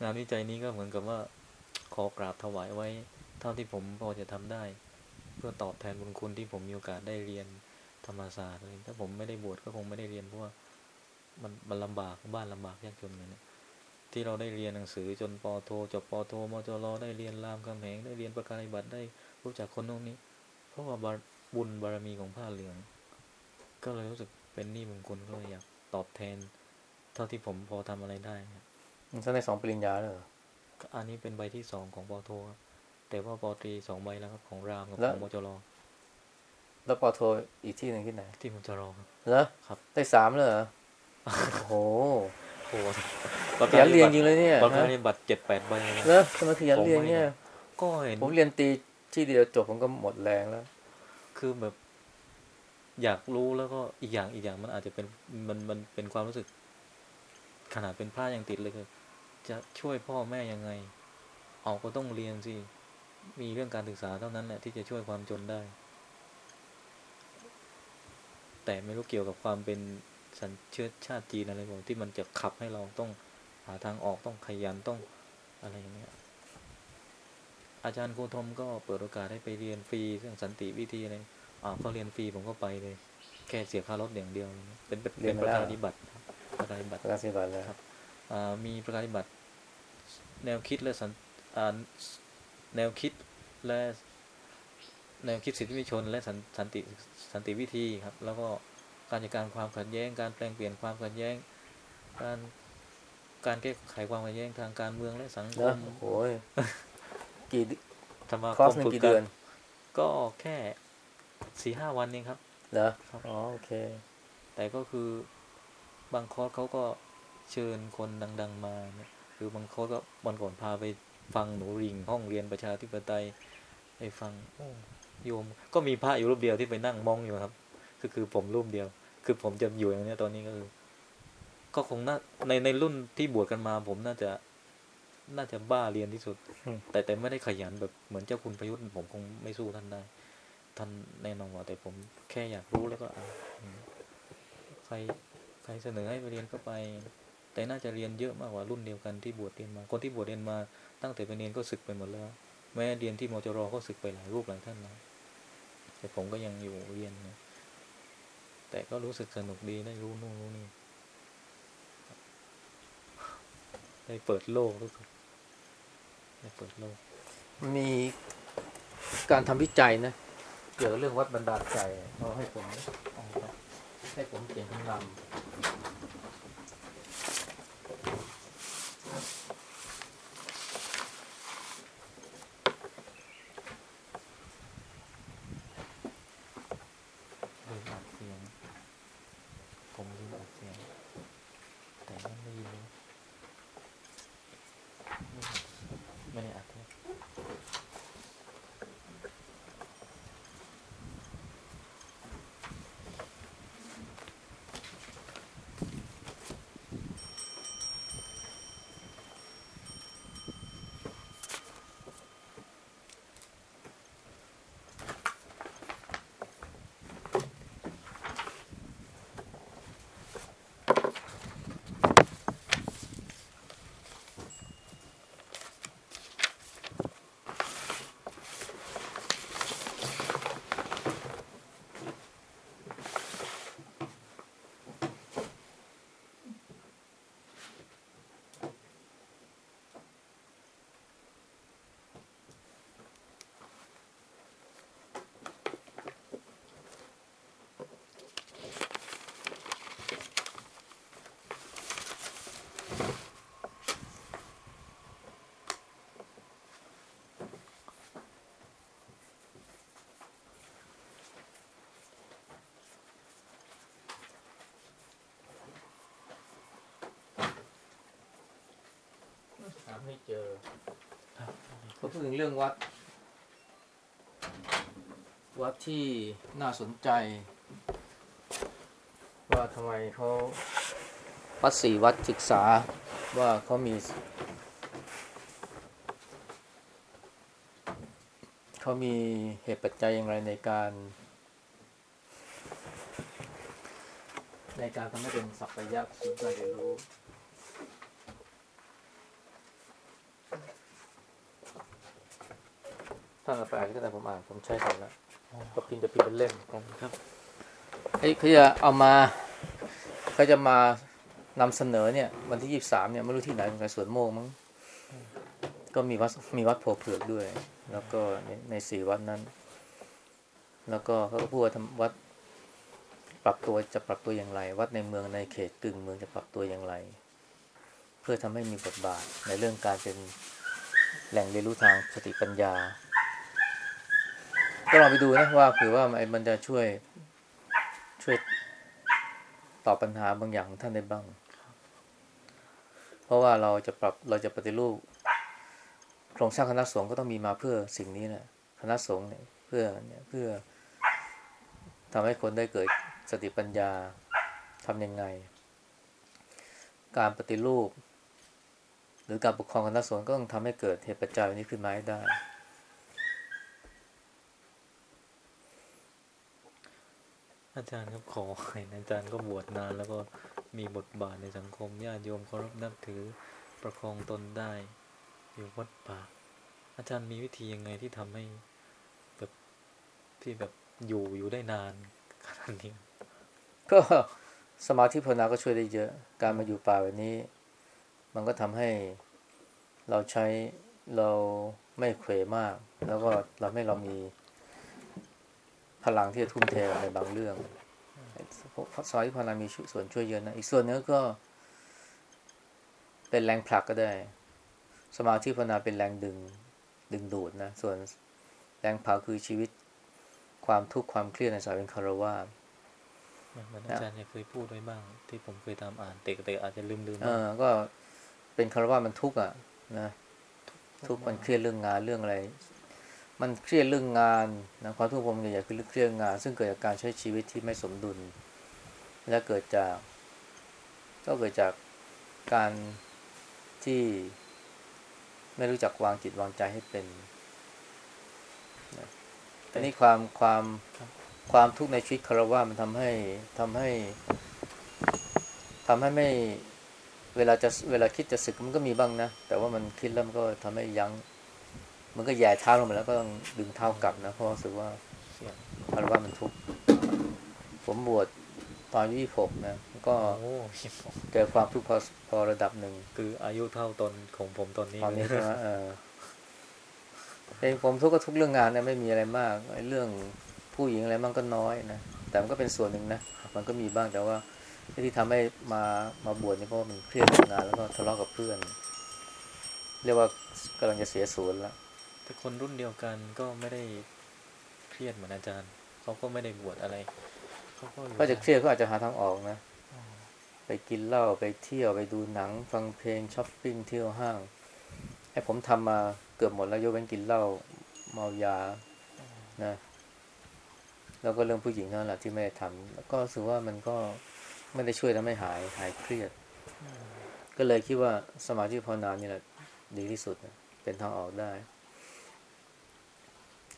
งานวิจัยนี้ก็เหมือนกับว่า ขอกราบถวายไว้ เท่าที่ผมพอจะทำได้ เพื่อตอบแทนบุญคุณที่ผมมีโอกาสได้เรียน ธรรมศาสตร์เลยถ้าผมไม่ได้บวชก็คงไม่ได้เรียนเพราะว่ามันมันลำบากบ้านลำบากยากจนเลยเนี่ยที่เราได้เรียนหนังสือจนปอโทจบปอโทมจรได้เรียนรามคำแหงได้เรียนประกาศบัตรได้รู้จักคนตรงนี้ เพราะว่าบารบุญบารมีของผ้าเหลือง ก็เลยรู้สึกเป็นหนี้บุญคุณก็เลยอยากตอบแทน เท่าที่ผมพอทำอะไรได้ครับมันได้สองปริญญาเลยเหรอก็อันนี้เป็นใบที่สองของปอโทครับแต่ว่าปอตรีสองใบแล้วครับของรามกับแล้ขวองมจร แล้วปอโทอีกที่หนึ่งที่ไหน ที่มจรครับเหรอครับ ได้สามเลยเหรอโอ้โหโอ้ขยันเรียนจริงเลยเนี่ยประกาฮะศบัตรเจ็ดแปดใบเลยเหรอทำไมขยันเรียนเนี่ย ก็เห็นผมเรียนตีที่เดียวจบผมก็หมดแรงแล้ว คือแบบ อยากรู้แล้วก็อีกอย่างอีกอย่างมันอาจจะเป็นมันมันเป็นความรู้สึก ขนาดเป็นพระยังติดเลยคือ จะช่วยพ่อแม่ยังไง เอาก็ต้องเรียนสิ มีเรื่องการศึกษาเท่านั้นแหละที่จะช่วยความจนได้ แต่ไม่รู้เกี่ยวกับความเป็นสัญเชื้อชาติจีนอะไรบอกที่มันจะขับให้เราต้องหาทางออกต้องขยันต้องอะไรอย่างเงี้ยอาจารย์โคธมก็เปิดโอกาสให้ไปเรียนฟรีเรื่องสันติวิธีอะไรอ่าเขาเรียนฟรีผมก็ไปเลย แค่เสียค่ารถอย่างเดียว เป็นเป็นเรีเป็ยนนมาประแล้วกาศนิบัติครับประกาศนิบัติประกาศนียบัตรเลยครับอ่ามีประกาศนิบัติ แนวคิดและสันอ่าแนวคิดและ แนวคิดสิทธิมนุษยชน และสันสันติสันติวิธีครับ แล้วก็การจัดการความขัดแย้ง การแปลงเปลี่ยนความขัดแย้ง การการแก้ไขความขัดแย้งทางการเมืองและสังคเนอะมโอ้ยกี่สมาคอร์คสมหนึ่งฝึกกี่กัเดือนนก็แค่สี่ห้าวันเองครับเหรอครับอ๋อโอเค แต่ก็คือบางคอร์สเขาก็เชิญคนดัง ๆ มาเนี่ยหรือบางคอร์สก็วันก่อนพาไปฟังหนูริงห้องเรียนประชาธิปไตยไปฟัง โอ้โยม ก็มีพระอยู่รูปเดียวที่ไปนั่งมองอยู่ครับ ก็คือผมรูปเดียว คือผมจะอยู่อย่างเนี้ยตอนนี้ก็คือ ก็คงน่าในในรุ่นที่บวชกันมา ผมน่าจะ น่าจะบ้าเรียนที่สุดอืมแต่แต่ไม่ได้ขยันแบบเหมือนเจ้าคุณประยุทธ์ผมคงไม่สู้ท่านได้ท่านแน่นอนว่าแต่ผมแค่อยากรู้แล้วก็อ่านอืมใครใครเสนอให้ไปเรียนก็ไป แต่น่าจะเรียนเยอะมากกว่ารุ่นเดียวกันที่บวชเรียนมา คนที่บวชเรียนมาตั้งแต่เป็นเรียนก็ศึกไปหมดแล้ว แม้เรียนที่มจรก็ศึกไปหลายรูปหลายท่านแล้ว แต่ผมก็ยังอยู่เรียนนะแต่ก็รู้สึกสนุกดีได้รู้นู่นรู้นี่ ได้เปิดโลกรู้สึกได้เปิดโลก มีการทำวิจัยนะ เกี่ยวกับเรื่องวัดบรรดาใจเขาให้ผมให้ผมเขียนคำนำ ลืมอัดเสียง ผมลืมอัดเสียง แต่ไม่ได้ยินเลยไม่ได้อัดเลย ไม่เจอเขาพูดถึงเรื่องวัด วัดที่น่าสนใจ ว่าทำไมเขาวัดสี่วัดศึกษาว่าเขามีเขามีเหตุปัจจัยอย่างไรในการ ในการทำให้เป็นสัพพยะศูนย์การเรียนรู้ ถ้าเราไปอ่านก็ได้ผมอ่านผมใช้เสร็จแล้วก็พิมพ์จะพิมพ์เป็นเล่มครับเฮ้ยเขาจะเอามาเขาจะมานำเสนอเนี่ย วันที่ยี่สิบสามเนี่ยไม่รู้ที่ไหนในสวนโมกมั้งก็มีวัดมีวัดโพเผือกด้วย แล้วก็ในในสี่วัดนั้น แล้วก็เขาก็พูดว่าทำวัดปรับตัวจะปรับตัวอย่างไร วัดในเมืองในเขตกึ่งเมืองจะปรับตัวอย่างไร เพื่อทำให้มีบทบาทในเรื่องการเป็นแหล่งเรียนรู้ทางสติปัญญา ก็ลองไปดูนะว่าคือว่ามันมันจะช่วยช่วยตอบปัญหาบางอย่างของท่านได้บ้าง เพราะว่าเราจะปรับเราจะปฏิรูปโครงสร้างคณะสงฆ์ก็ต้องมีมาเพื่อสิ่งนี้แหละคณะสงฆ์เนี่ยเพื่อเนี่ยเพื่อทำให้คนได้เกิดสติปัญญาทำยังไง การปฏิรูป หรือการปกครองคณะสงฆ์ก็ต้องทำให้เกิดเหตุปัจจัยนี้ขึ้นมาให้ได้ อาจารย์ครับขอเห็นอาจารย์ก็บวชนานแล้วก็มีบทบาทในสังคมญาติโยมเคารพนับถือประคองตนได้ อยู่วัดป่า อาจารย์มีวิธียังไงที่ทำให้แบบที่แบบอยู่อยู่ได้นานขนาดนี้ก็สมาธิภาวนาก็ช่วยได้เยอะ การมาอยู่ป่าแบบนี้ มันก็ทำให้เราใช้เราไม่เขวมาก แล้วก็เราไม่เรามี พลังที่จะทุ่มเทในบางเรื่องสมาธิภาวนามีส่วนช่วยเยอะนะ อีกส่วนหนึงก็ เป็นแรงผลักก็ได้ สมาธิภาวนาเป็นแรงดึง ดึงดูดนะ ส่วนแรงผลักคือชีวิตความทุกข์ความเครียดในสายเป็นคารวะเหมือนอาจารย์เนี่ยเคยพูดไว้บ้าง ที่ผมเคยตามอ่านแต่แต่อาจจะลืมลืมเออก็เป็นคารวะมันทุกข์อะนะทุกข์มันเครียดเรื่องงานเรื่องอะไร มันเครียดเรื่องงานนะความทุกข์ผมใหญ่ๆคือเรื่องเครียดงาน ซึ่งเกิดจากการใช้ชีวิตที่ไม่สมดุล และเกิดจาก ก็เกิดจากการที่ไม่รู้จักวางจิตวางใจให้เป็นอันนี้ความความความทุกข์ในชีวิตคารวะมันทำให้ทำให้ทำให้ไม่เวลาจะเวลาคิดจะศึกมันก็มีบ้างนะ แต่ว่ามันคิดแล้วมันก็ทำให้ยัง้ง มันก็แย่เท้าลงมาแล้วก็ต้องดึงเท้ากลับนะเพราะรู้สึกว่าเสียงคารวะมันทุกข์ผมบวชตอนอายุยี่หกนะก็โอ้เจอความทุกข์พอพอระดับหนึ่งคืออายุเท่าตนของผมตอนนี้ตอนนี้เลยใช่ไหมเออเป็นผมทุกข์ก็ทุกข์เรื่องงานเนี่ยไม่มีอะไรมากไอ้เรื่องผู้หญิงอะไรมันก็น้อยนะแต่มันก็เป็นส่วนหนึ่งนะมันก็มีบ้างแต่ว่าที่ทำให้มามาบวชนี่เพราะว่ามันเครียดเรื่องงานแล้วก็ทะเลาะกับเพื่อน เรียกว่ากำลังจะเสียศูนย์แล้ว แต่คนรุ่นเดียวกันก็ไม่ได้เครียดเหมือนอาจารย์ เขาก็ไม่ได้บวชอะไรเขาก็อยู่ก็จะได้เครียดก็อาจจะหาทางออกนะ ไปกินเหล้าไปเที่ยวไปดูหนัง ฟังเพลงช้อปปิ้งเที่ยวห้าง ให้ผมทำมาเกือบหมดแล้วยกเว้นกินเหล้าเมายานะแล้วก็เรื่องผู้หญิงนั่นแหละที่ไม่ได้ทำแล้วก็รู้สึกว่ามันก็ไม่ได้ช่วยทำให้หายหายเครียด ก็เลยคิดว่าสมาธิภาวนานี่แหละดีที่สุดนะเป็นทางออกได้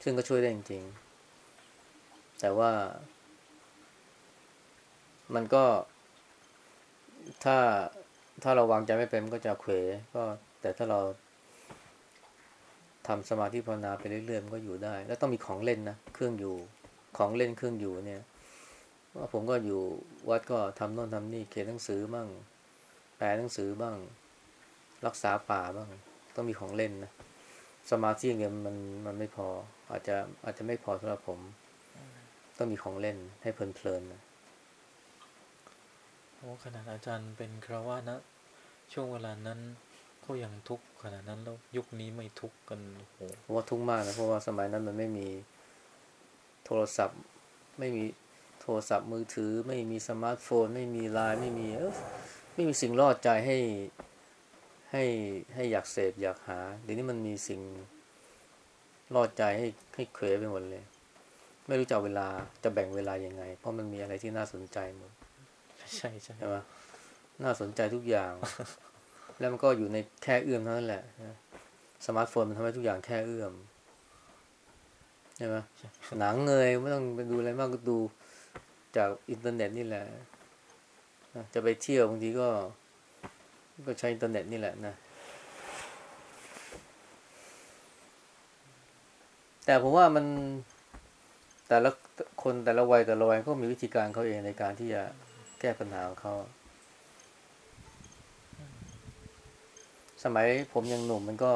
ซึ่งก็ช่วยได้จริงๆ แต่ว่า มันก็ ถ้าถ้าเราวางใจไม่เป็นมันก็จะเขวก็ แต่ถ้าเราทำสมาธิภาวนาไปเรื่อยๆมันก็อยู่ได้ แล้วต้องมีของเล่นนะเครื่องอยู่ของเล่นเครื่องอยู่เนี่ยว่าผมก็อยู่วัดก็ทำโน่นทำนี่เขียนหนังสือบ้างแปลหนังสือบ้าง รักษาป่าบ้าง ต้องมีของเล่นนะสมาธิอย่างเดียวมันมันไม่พอ อาจจะอาจจะไม่พอสำหรับผม ต้องมีของเล่นให้เพลินๆนะโอ้ขนาดอาจารย์เป็นคราวาสนะ ช่วงเวลานั้นก็ยังทุกข์ขนาดนั้นแล้วยุคนี้ไม่ทุกข์กันโอ้โหผมว่าทุกข์มากนะเพราะว่าสมัยนั้นมันไม่มีโทรศัพท์ ไม่มีโทรศัพท์มือถือ ไม่มีสมาร์ทโฟน ไม่มีไลน์ไม่มีเอ้อไม่มีสิ่งล่อใจให้ให้ให้อยากเสพอยากหาเดี๋ยวนี้มันมีสิ่ง ล่อใจให้ให้เขวไปหมดเลย ไม่รู้จะเอาเวลาจะแบ่งเวลายังไง เพราะมันมีอะไรที่น่าสนใจหมดใช่ใช่ใช่ไหมน่าสนใจทุกอย่าง แล้วมันก็อยู่ในแค่เอื้อมเท่านั้นแหละนะสมาร์ทโฟนมันทำให้ทุกอย่างแค่เอื้อมใช่ไหมหนังเอยไม่ต้องไปดูอะไรมากก็ดูจากอินเทอร์เน็ตนี่แหละนะจะไปเที่ยวบางทีก็ ก็ใช้อินเทอร์เน็ตนี่แหละนะ แต่ผมว่ามันแต่ละคนแต่ละวัยแต่ละวัยก็มีวิธีการเขาเองในการที่จะแก้ปัญหาของเขา สมัยผมยังหนุ่มมันก็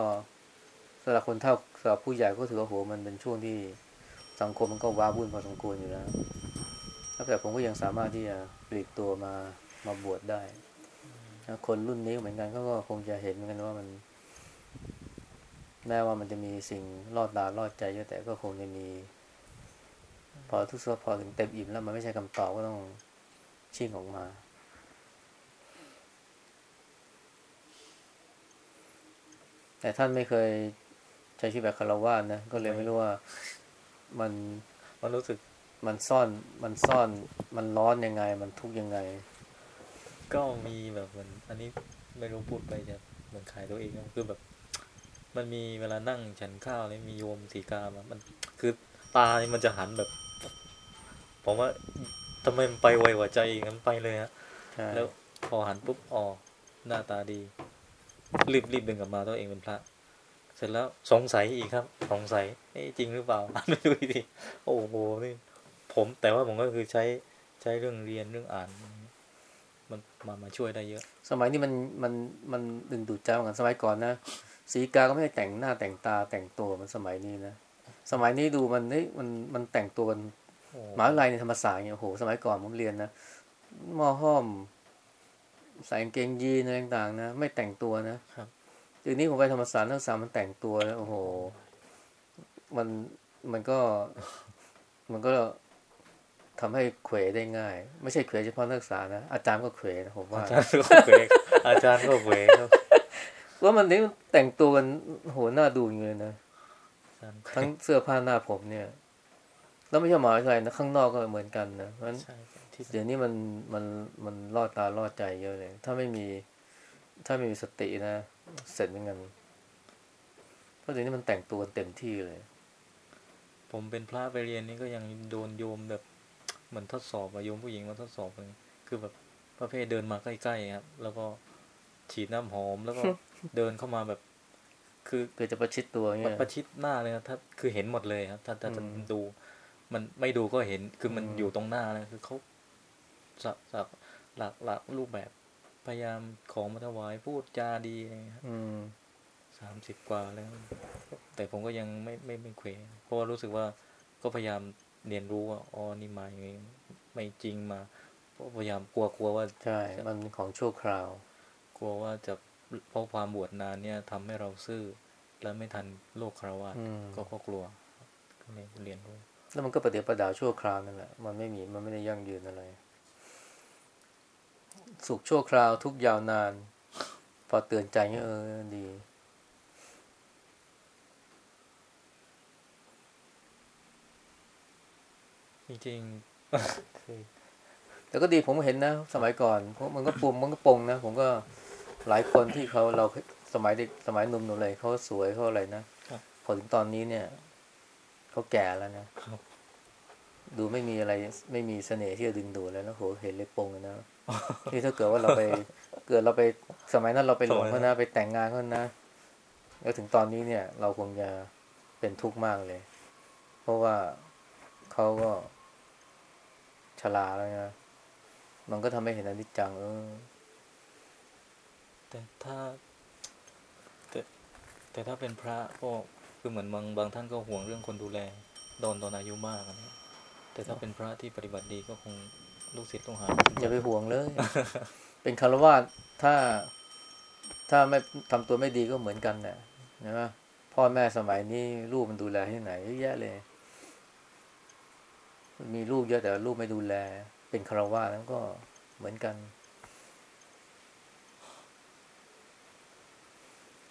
สำหรับคนเท่าสำหรับผู้ใหญ่ก็ถือว่าโหมันเป็นช่วงที่สังคมมันก็ว้าวุ่นพอสมควรอยู่แล้ว แต่ผมก็ยังสามารถที่จะปลีกตัวมามาบวชได้ คนรุ่นนี้เหมือนกันเขาก็คงจะเห็นเหมือนกันว่ามัน แม้ว่ามันจะมีสิ่งรอดตารอดใจเยอะแต่ก็คงจะมี พอทุกส่วนพอถึงเต็มอิ่มแล้วมันไม่ใช่คำตอบก็ต้องชิ่งออกมา แต่ท่านไม่เคยใช้ชีวิตแบบคารวะนะก็เลยไม่รู้ว่ามันมันรู้สึกมันซ่อนมันซ่อนมันร้อนยังไง มันทุกยังไง ก็มีแบบเหมือนอันนี้ไม่รู้พูดไปจะเหมือนขายตัวเองคือแบบ มันมีเวลานั่งฉันข้าวเลยมีโยมสีกามามันคือตานี่มันจะหันแบบ ผมว่าทำไมมันไปไวกว่าใจอีกมันไปเลยฮะใช่แล้วพอหันปุ๊บอ๋อหน้าตาดี รีบรีบดึงกลับมาตัวเองเป็นพระ เสร็จแล้วสงสัยอีกครับ สงสัยเอ๊ะจริงหรือเปล่าอ่านไม่ดูดีๆโอ้โหนี่ผมแต่ว่าผมก็คือใช้ใช้เรื่องเรียนเรื่องอ่านมันมามาช่วยได้เยอะ สมัยนี้มันมันมันดึงดูดใจเหมือนกันสมัยก่อนนะ สีกาก็ไม่ได้แต่งหน้าแต่งตาแต่งตัวเหมันสมัยนี้นะ สมัยนี้ดูมันเฮ้ยมันมันแต่งตัวกันโอ้มหาวิทยาลัยในธรรมศาสตร์เนี่ยโอ้โหสมัยก่อนผมเรียนนะมอห้อมใส่กางเกงยีนอะไรต่างๆนะไม่แต่งตัวนะครับเดี๋ยวนี้ผมไปธรรมศาสตร์นักศึกษามันแต่งตัวแล้วโอ้โห มันมันก็ มันก็ทำให้เขวได้ง่าย ไม่ใช่เขวเฉพาะนักศึกษานะอาจารย์ก็เขวนะผมว่าอาจารย์ก็เวกอาจารย์ก็เวกครับ ว่ามันนี่มันแต่งตัวกันโหน่าดูอย่างเลยนะอาจารย์ทั้งเสื้อผ้าหน้าผมเนี่ย แล้วไม่ใช่หมหาวิทยาลัยนะข้างนอกก็เหมือนกันนะเพราะฉะนั้นใช่ที่เดี๋ยวนี้มันมันมันล่อตาล่อใจเยอะเลย ถ้าไม่มี ถ้าไม่มีสตินะเสร็จเหมือนกันเพราะเดี๋ยวนี้มันแต่งตัวเต็มที่เลย ผมเป็นพระไปเรียนนี่ก็ยังโดนโยมแบบเหมือนทดสอบอะโยมผู้หญิงมาทดสอบเลยคือแบบประเภทเดินมาใกล้ๆครับ แล้วก็ฉีดน้ำหอมแล้วก็ เดินเข้ามาแบบ คือเพื่อจะประชิดตัวมันเนี่ยประชิดหน้าเลยครับถ้าคือเห็นหมดเลยครับ ถ้าถ้าจะอืมดู มันไม่ดูก็เห็นคือมันอืมอยู่ตรงหน้าเลยคือเขาสักสักหลักหลักรูปแบบพยายามของมาถวายพูดจาดีอะไรอย่างเงี้ยครับอืมสามสิบกว่าแล้ว แต่ผมก็ยังไม่ไม่ไม่เขวเพราะว่ารู้สึกว่าก็พยายามเรียนรู้ว่าอ๋อนี่มาอย่างงี้ไม่จริงมาพยายามกลัวกลัวว่าใช่ มันเป็นของชั่วคราว กลัวว่าจะ เพราะความบวชนานเนี่ยทำให้เราซื่อ และไม่ทันโลกคารวะอืมก็ก็กลัวก็เลยเรียนรู้ แล้วมันก็ประเดี๋ยวประดาวชั่วคราวนั่นแหละ มันไม่มีมันไม่ได้ยั่งยืนอะไร สุขชั่วคราวทุกข์ยาวนาน พอเตือนใจเนี่ยเออดีจริงๆคือแต่ก็ดีผมเห็นนะ สมัยก่อนเพราะมันก็ปุ่มมันก็ปงนะ ผมก็ หลายคนที่เขาเราสมัยเด็กสมัยหนุ่มๆเลยเขาสวยเขาอะไรนะครับพอถึงตอนนี้เนี่ยเขาแก่แล้วนะครับดูไม่มีอะไรไม่มีเสน่ห์ที่จะดึงดูดแล้วนะโหเห็นเลยปงเลยนะนี่ถ้าเกิดว่าเราไปเกิดเราไปสมัยนั้นเราไปหลงเขานะไปแต่งงานเขานะแล้วถึงตอนนี้เนี่ย เราคงจะเป็นทุกข์มากเลย เพราะว่าเขาก็ชราแล้วนะมันก็ทำให้เห็นอนิจจังเออ แต่ถ้าแต่แต่ถ้าเป็นพระก็คือเหมือนบางบางท่านก็ห่วงเรื่องคนดูแลโดนตอนอายุมากนะแต่ถ้าเป็นพระที่ปฏิบัติดีก็คงลูกศิษย์ลูกหาอย่าไปห่วงเลย เป็นคารวะถ้าถ้าไม่ทำตัวไม่ดีก็เหมือนกันแหละนะพ่อแม่สมัยนี้ลูกมันดูแลที่ไหนเยอะแยะเลย มีลูกเยอะแต่ลูกไม่ดูแล เป็นคารวะนั้นก็เหมือนกัน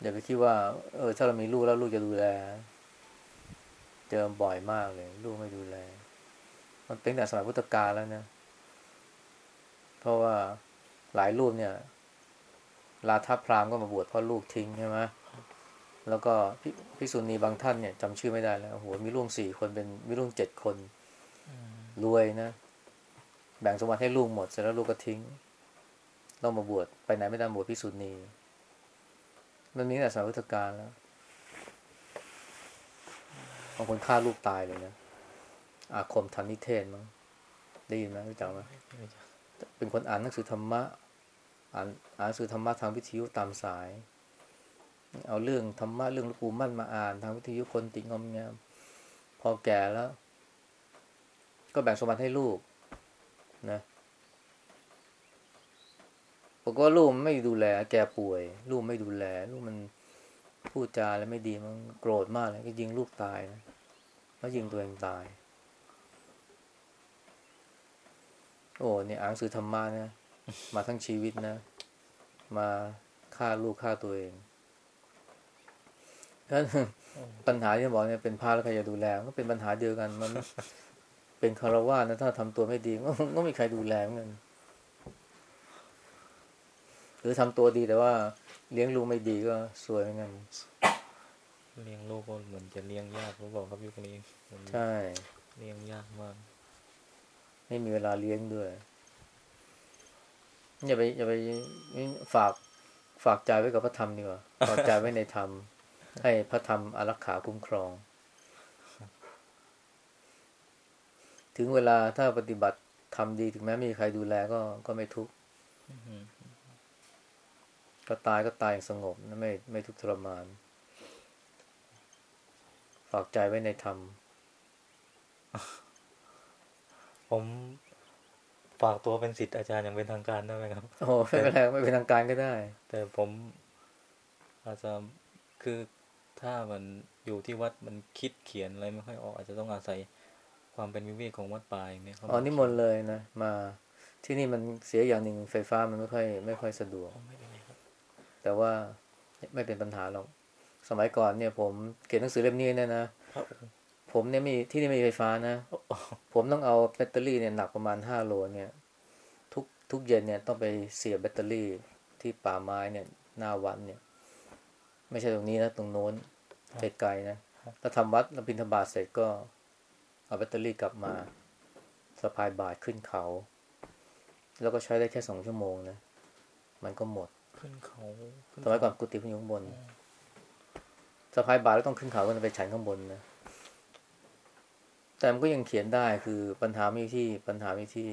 อย่าไปคิดว่า เออ ถ้าเรามีลูกแล้วลูกจะดูแล เจอบ่อยมากเลย ลูกไม่ดูแล มันเป็นแต่สมัยพุทธกาลแล้วนะ เพราะว่าหลายรูปเนี่ย ลาทัพพรามก็มาบวชเพราะลูกทิ้งใช่ไหมแล้วก็พิพิกษุณีบางท่านเนี่ยจำชื่อไม่ได้แล้วโอ้โหมีลูกสี่คนเป็นมีลูกเจ็ดคนรวยนะ แบ่งสมบัติให้ลูกหมดเสร็จแล้วลูกก็ทิ้งต้องมาบวชไปไหนไม่ได้บวชพิกษุณี มันมีแต่สมัยพุทธกาลแล้วบางคนฆ่าลูกตายเลยนะอาคมทันนิเทศมั้งได้ยินไหมรู้จักไหมเป็นคนอ่านหนังสือธรรมะ อ่านอ่านสือธรรมะทางวิทยุตามสาย เอาเรื่องธรรมะเรื่องลวงปู่มั่นมาอ่าน ทางวิทยุคนติงอมแงมพอแก่แล้ว ก็แบ่งสมบัติให้ลูกนะ บอกว่าลูกไม่ดูแล แกป่วย ลูกไม่ดูแล ลูกมันพูดจาแล้วไม่ดีมันโกรธมากเลยก็ยิงลูกตายนะแล้วยิงตัวเองตาย โอ้เนี่ยอ่านสือธรรมะนะมาทั้งชีวิตนะ มาฆ่าลูกฆ่าตัวเองนั้นปัญหาที่บอกเนี่ยเป็นพระแล้วใครจะดูแลก็เป็นปัญหาเดียวกันมัน เป็นคารวะนะถ้าทำตัวไม่ดีก็ไม่มีใครดูแลเหมือนกัน รือทำตัวดีแต่ว่าเลี้ยงลูกไม่ดีก็สวยเหมือนกันเลี้ยงลูกก็เหมือนจะเลี้ยงยากรู้บอกครับยุคนี้เหมือนใช่เลี้ยงยากมาก ไม่มีเวลาเลี้ยงด้วยอย่าไปอย่าไปฝากฝากใจไว้กับพระธรรมดีกว่าฝากใจไว้ในธรรม ให้พระธรรมอารักขาคุ้มครอง ถึงเวลาถ้าปฏิบัติทำดีถึงแม้ไม่มีใครดูแลก็ก็ไม่ทุกข์อืม ก็ตายก็ตายอย่างสงบนะไม่ไม่ทุกข์ทรมาน ฝากใจไว้ในธรรม ผมฝากตัวเป็นศิษย์อาจารย์อย่างเป็นทางการได้ไหมครับ โอ้โหไม่เป็นไรไม่เป็นทางการก็ได้ แต่ผมอาจจะคือถ้ามันอยู่ที่วัดมันคิดเขียนอะไรไม่ค่อยออก อาจจะต้องอาศัยความเป็นวิเวกของวัดป่าอย่างเนี้ยเข้าาอ๋อนิมนต์เลยนะ มาที่นี่มันเสียอย่างหนึ่งไฟฟ้ามันไม่ค่อย ไม่ค่อยสะดวก แต่ว่าไม่เป็นปัญหาหรอก สมัยก่อนเนี่ย ผมเขียนหนังสือเล่มนี้เนี่ยนะครับผมเนี่ยมีที่นี่ไม่มีไฟฟ้านะโอ้ผมต้องเอาแบตเตอรี่เนี่ยหนักประมาณห้าโลเนี่ย ทุกทุกเย็นเนี่ยต้องไปเสียบแบตเตอรี่ที่ป่าไม้เนี่ย หน้าวัดเนี่ย ไม่ใช่ตรงนี้นะตรงโน้นไกลๆนะแล้วทำวัดแล้วบินธบาตเสร็จก็เอาแบตเตอรี่กลับมาสะพายบาทขึ้นเขา แล้วก็ใช้ได้แค่สองชั่วโมงนะ มันก็หมด ขึ้นเขาขึ้นสมัยก่อนกุฏิผมอยู่ข้างบนสะพายบาทแล้วต้องขึ้นเขาก็ไปฉันข้างบนนะแต่มันก็ยังเขียนได้คือปัญหาไม่ที่ปัญหาไม่ที่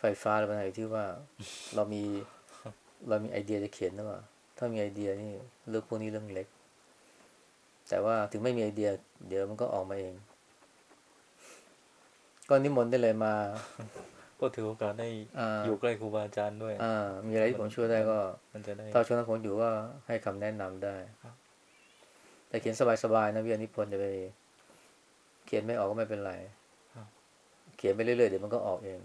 ไฟฟ้าหรือปัญหาอยู่ที่ว่า เรามีเรามีไอเดียจะเขียนหรือเปล่าถ้ามีไอเดียนี่เรื่องพวกนี้เรื่องเล็ก แต่ว่าถึงไม่มีไอเดีย เดี๋ยวมันก็ออกมาเอง ก็นิมนต์ได้เลยมา ก็ถือโอกาสได้อ่าอยู่ใกล้ครูบาอาจารย์ด้วยอ่ามีอะไรที่ผมช่วยได้ก็มันจะได้ถ้าช่วงนั้นผมอยู่ก็ให้คำแนะนำได้ครับแต่เขียนสบายๆนะวิทยานิพนธ์จะไปเขียนไม่ออกก็ไม่เป็นไรเขียนไปเรื่อยๆเดี๋ยวมันก็ออกเอง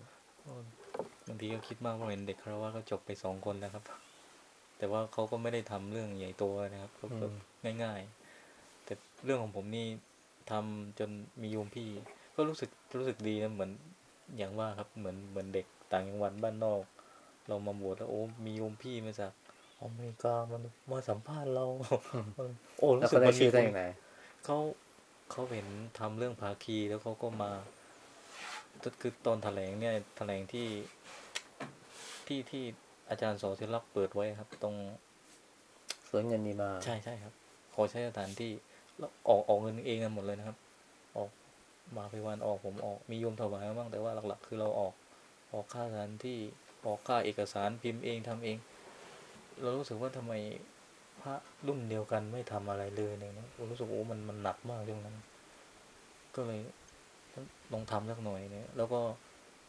บางทีก็คิดมากว่าเห็นเด็กคารวะก็จบไปสองคนแล้วครับ แต่ว่าเขาก็ไม่ได้ทำเรื่องใหญ่โตนะครับก็อืมก็ง่ายๆ แต่เรื่องของผมนี่ทำจนมีโยมพี่ ก็รู้สึกรู้สึกดีนะเหมือน อย่างว่าครับเหมือนเหมือนเด็กต่างจังหวัดบ้านนอก เรามาบวชแล้วโอ้มีโยมพี่มาจากอเมริกามันมาสัมภาษณ์เรา โอ้แล้วรู้สึเขากได้มันชื่มีอได้คุณยังไงเขาเขาเห็นทำเรื่องภาคีแล้วเขาก็มาก็คือตอนแถลงเนี่ยแถลงที่ที่ที่อาจารย์สอศิลักษ์เปิดไว้ครับ ตรงสวนเงินมีมา ใช่ใช่ครับ ขอใช้สถานที่แล้วออกออกเงินเองกันหมดเลยนะครับออก มาพิวันออกผมออกมีโยมถวายมาบ้างแต่ว่าหลักๆ คือเราออกออกค่าสถานที่ออกค่าเอกสารพิมพ์เองทำเอง เรารู้สึกว่าทำไมพระรุ่นเดียวกันไม่ทำอะไรเลยเนี่ยนะผมรู้สึกโอ้มันมันหนักมากเรื่องนั้น ก็เลยลองทำสักหน่อยเนี่ย แล้วก็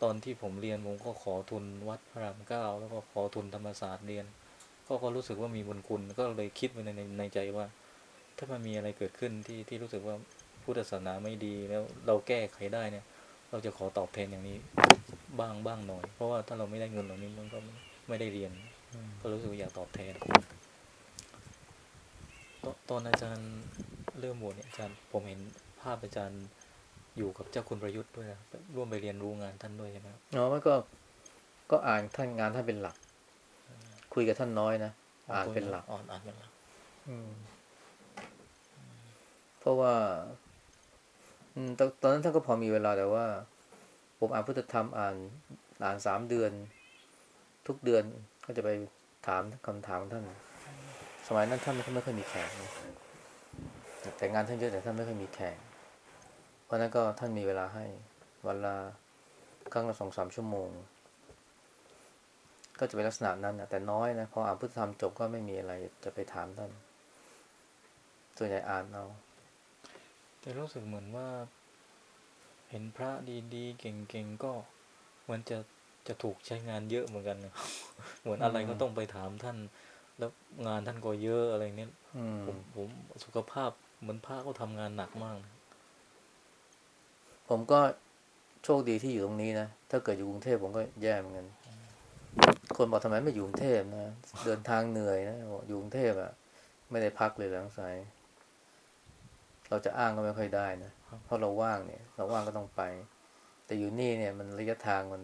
ตอนที่ผมเรียนผมก็ขอทุนวัดพระรามเก้าแล้วก็ขอทุนธรรมศาสตร์เรียน ก็ก็รู้สึกว่ามีบุญคุณก็เลยคิดไว้ในในใจว่า ถ้ามันมีอะไรเกิดขึ้นที่ที่รู้สึกว่า พุทธศาสนาไม่ดีแล้วเราแก้ไขได้เนี่ย เราจะขอตอบแทนอย่างนี้บ้างบ้างหน่อย เพราะว่าถ้าเราไม่ได้เงินเหล่านี้มันก็ไม่ไม่ได้เรียน ก็รู้สึกว่าอยากตอบแทนตอนตอนอาจารย์เริ่มบวชเนี่ยอาจารย์ผมเห็นภาพอาจารย์อยู่กับเจ้าคุณประยุทธ์ด้วยนะร่วมไปเรียนรู้งานท่านด้วยใช่ไหมครับอ๋อมันก็ก็อ่านท่านงานท่านเป็นหลัก คุยกับท่านน้อยนะอ่านเป็นหลักอ่านอ่านเป็นหลักอืมเพราะว่าอืม ตอนตอนนั้นท่านก็พอมีเวลาแต่ว่า ผมอ่านพุทธธรรมอ่านอ่านสามเดือน ทุกเดือนก็จะไปถามคำถามท่าน สมัยนั้นท่านไม่ค่อยมีแขกแต่งานท่านเยอะแต่ท่านไม่ค่อยมีแขกเพราะฉะนั้นก็ท่านมีเวลาให้วันละครั้งละสองสามชั่วโมง ก็จะเป็นลักษณะนั้นนะแต่น้อยนะพออ่านพุทธธรรมจบก็ไม่มีอะไรจะไปถามท่าน ส่วนใหญ่อ่านเอา แต่รู้สึกเหมือนว่า เห็นพระดีๆ เก่งๆ ก็เหมือนจะจะถูกใช้งานเยอะเหมือนกันนะเหมือนอะไรก็ต้องไปถามท่าน แล้วงานท่านก็เยอะอะไรเนี้ยอืมผมผมสุขภาพเหมือนพระก็ทำงานหนักมากนะผมก็โชคดีที่อยู่ตรงนี้นะ ถ้าเกิดอยู่กรุงเทพผมก็แย่เหมือนกัน คนบอกทำไมไม่อยู่กรุงเทพนะ เดินทางเหนื่อยนะบอกอยู่กรุงเทพอะไม่ได้พักเลยหลังสาย เราจะอ้างก็ไม่ค่อยได้นะเพราะเราว่างเนี่ย เราว่างก็ต้องไป แต่อยู่นี่เนี่ยมันระยะทางมัน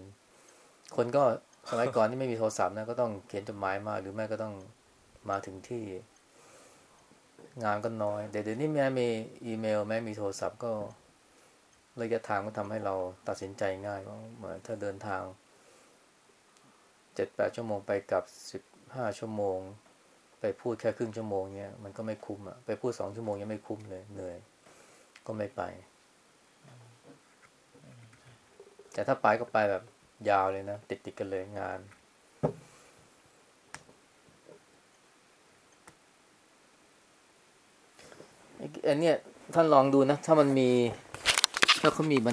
คนก็สมัยก่อนที่ไม่มีโทรศัพท์นะก็ต้องเขียนจดหมายมา หรือไม่ก็ต้องมาถึงที่ งานก็น้อยแต่เดี๋ยวนี้แม้มีอีเมล แม้มีโทรศัพท์ก็ระยะทางก็ทำให้เราตัดสินใจง่ายว่าเหมือนถ้าเดินทางเจ็ดแปดชั่วโมงไปกับสิบห้าชั่วโมง ไปพูดแค่ครึ่งชั่วโมงเนี้ยมันก็ไม่คุ้มอะไปพูดสองชั่วโมงยังไม่คุ้มเลยเหนื่อย ก็ไม่ไป แต่ถ้าไปก็ไปแบบยาวเลยนะติดติดกันเลยงานไอ้อันเนี้ยท่านลองดูนะ ถ้ามันมี ถ้าเขามีบรร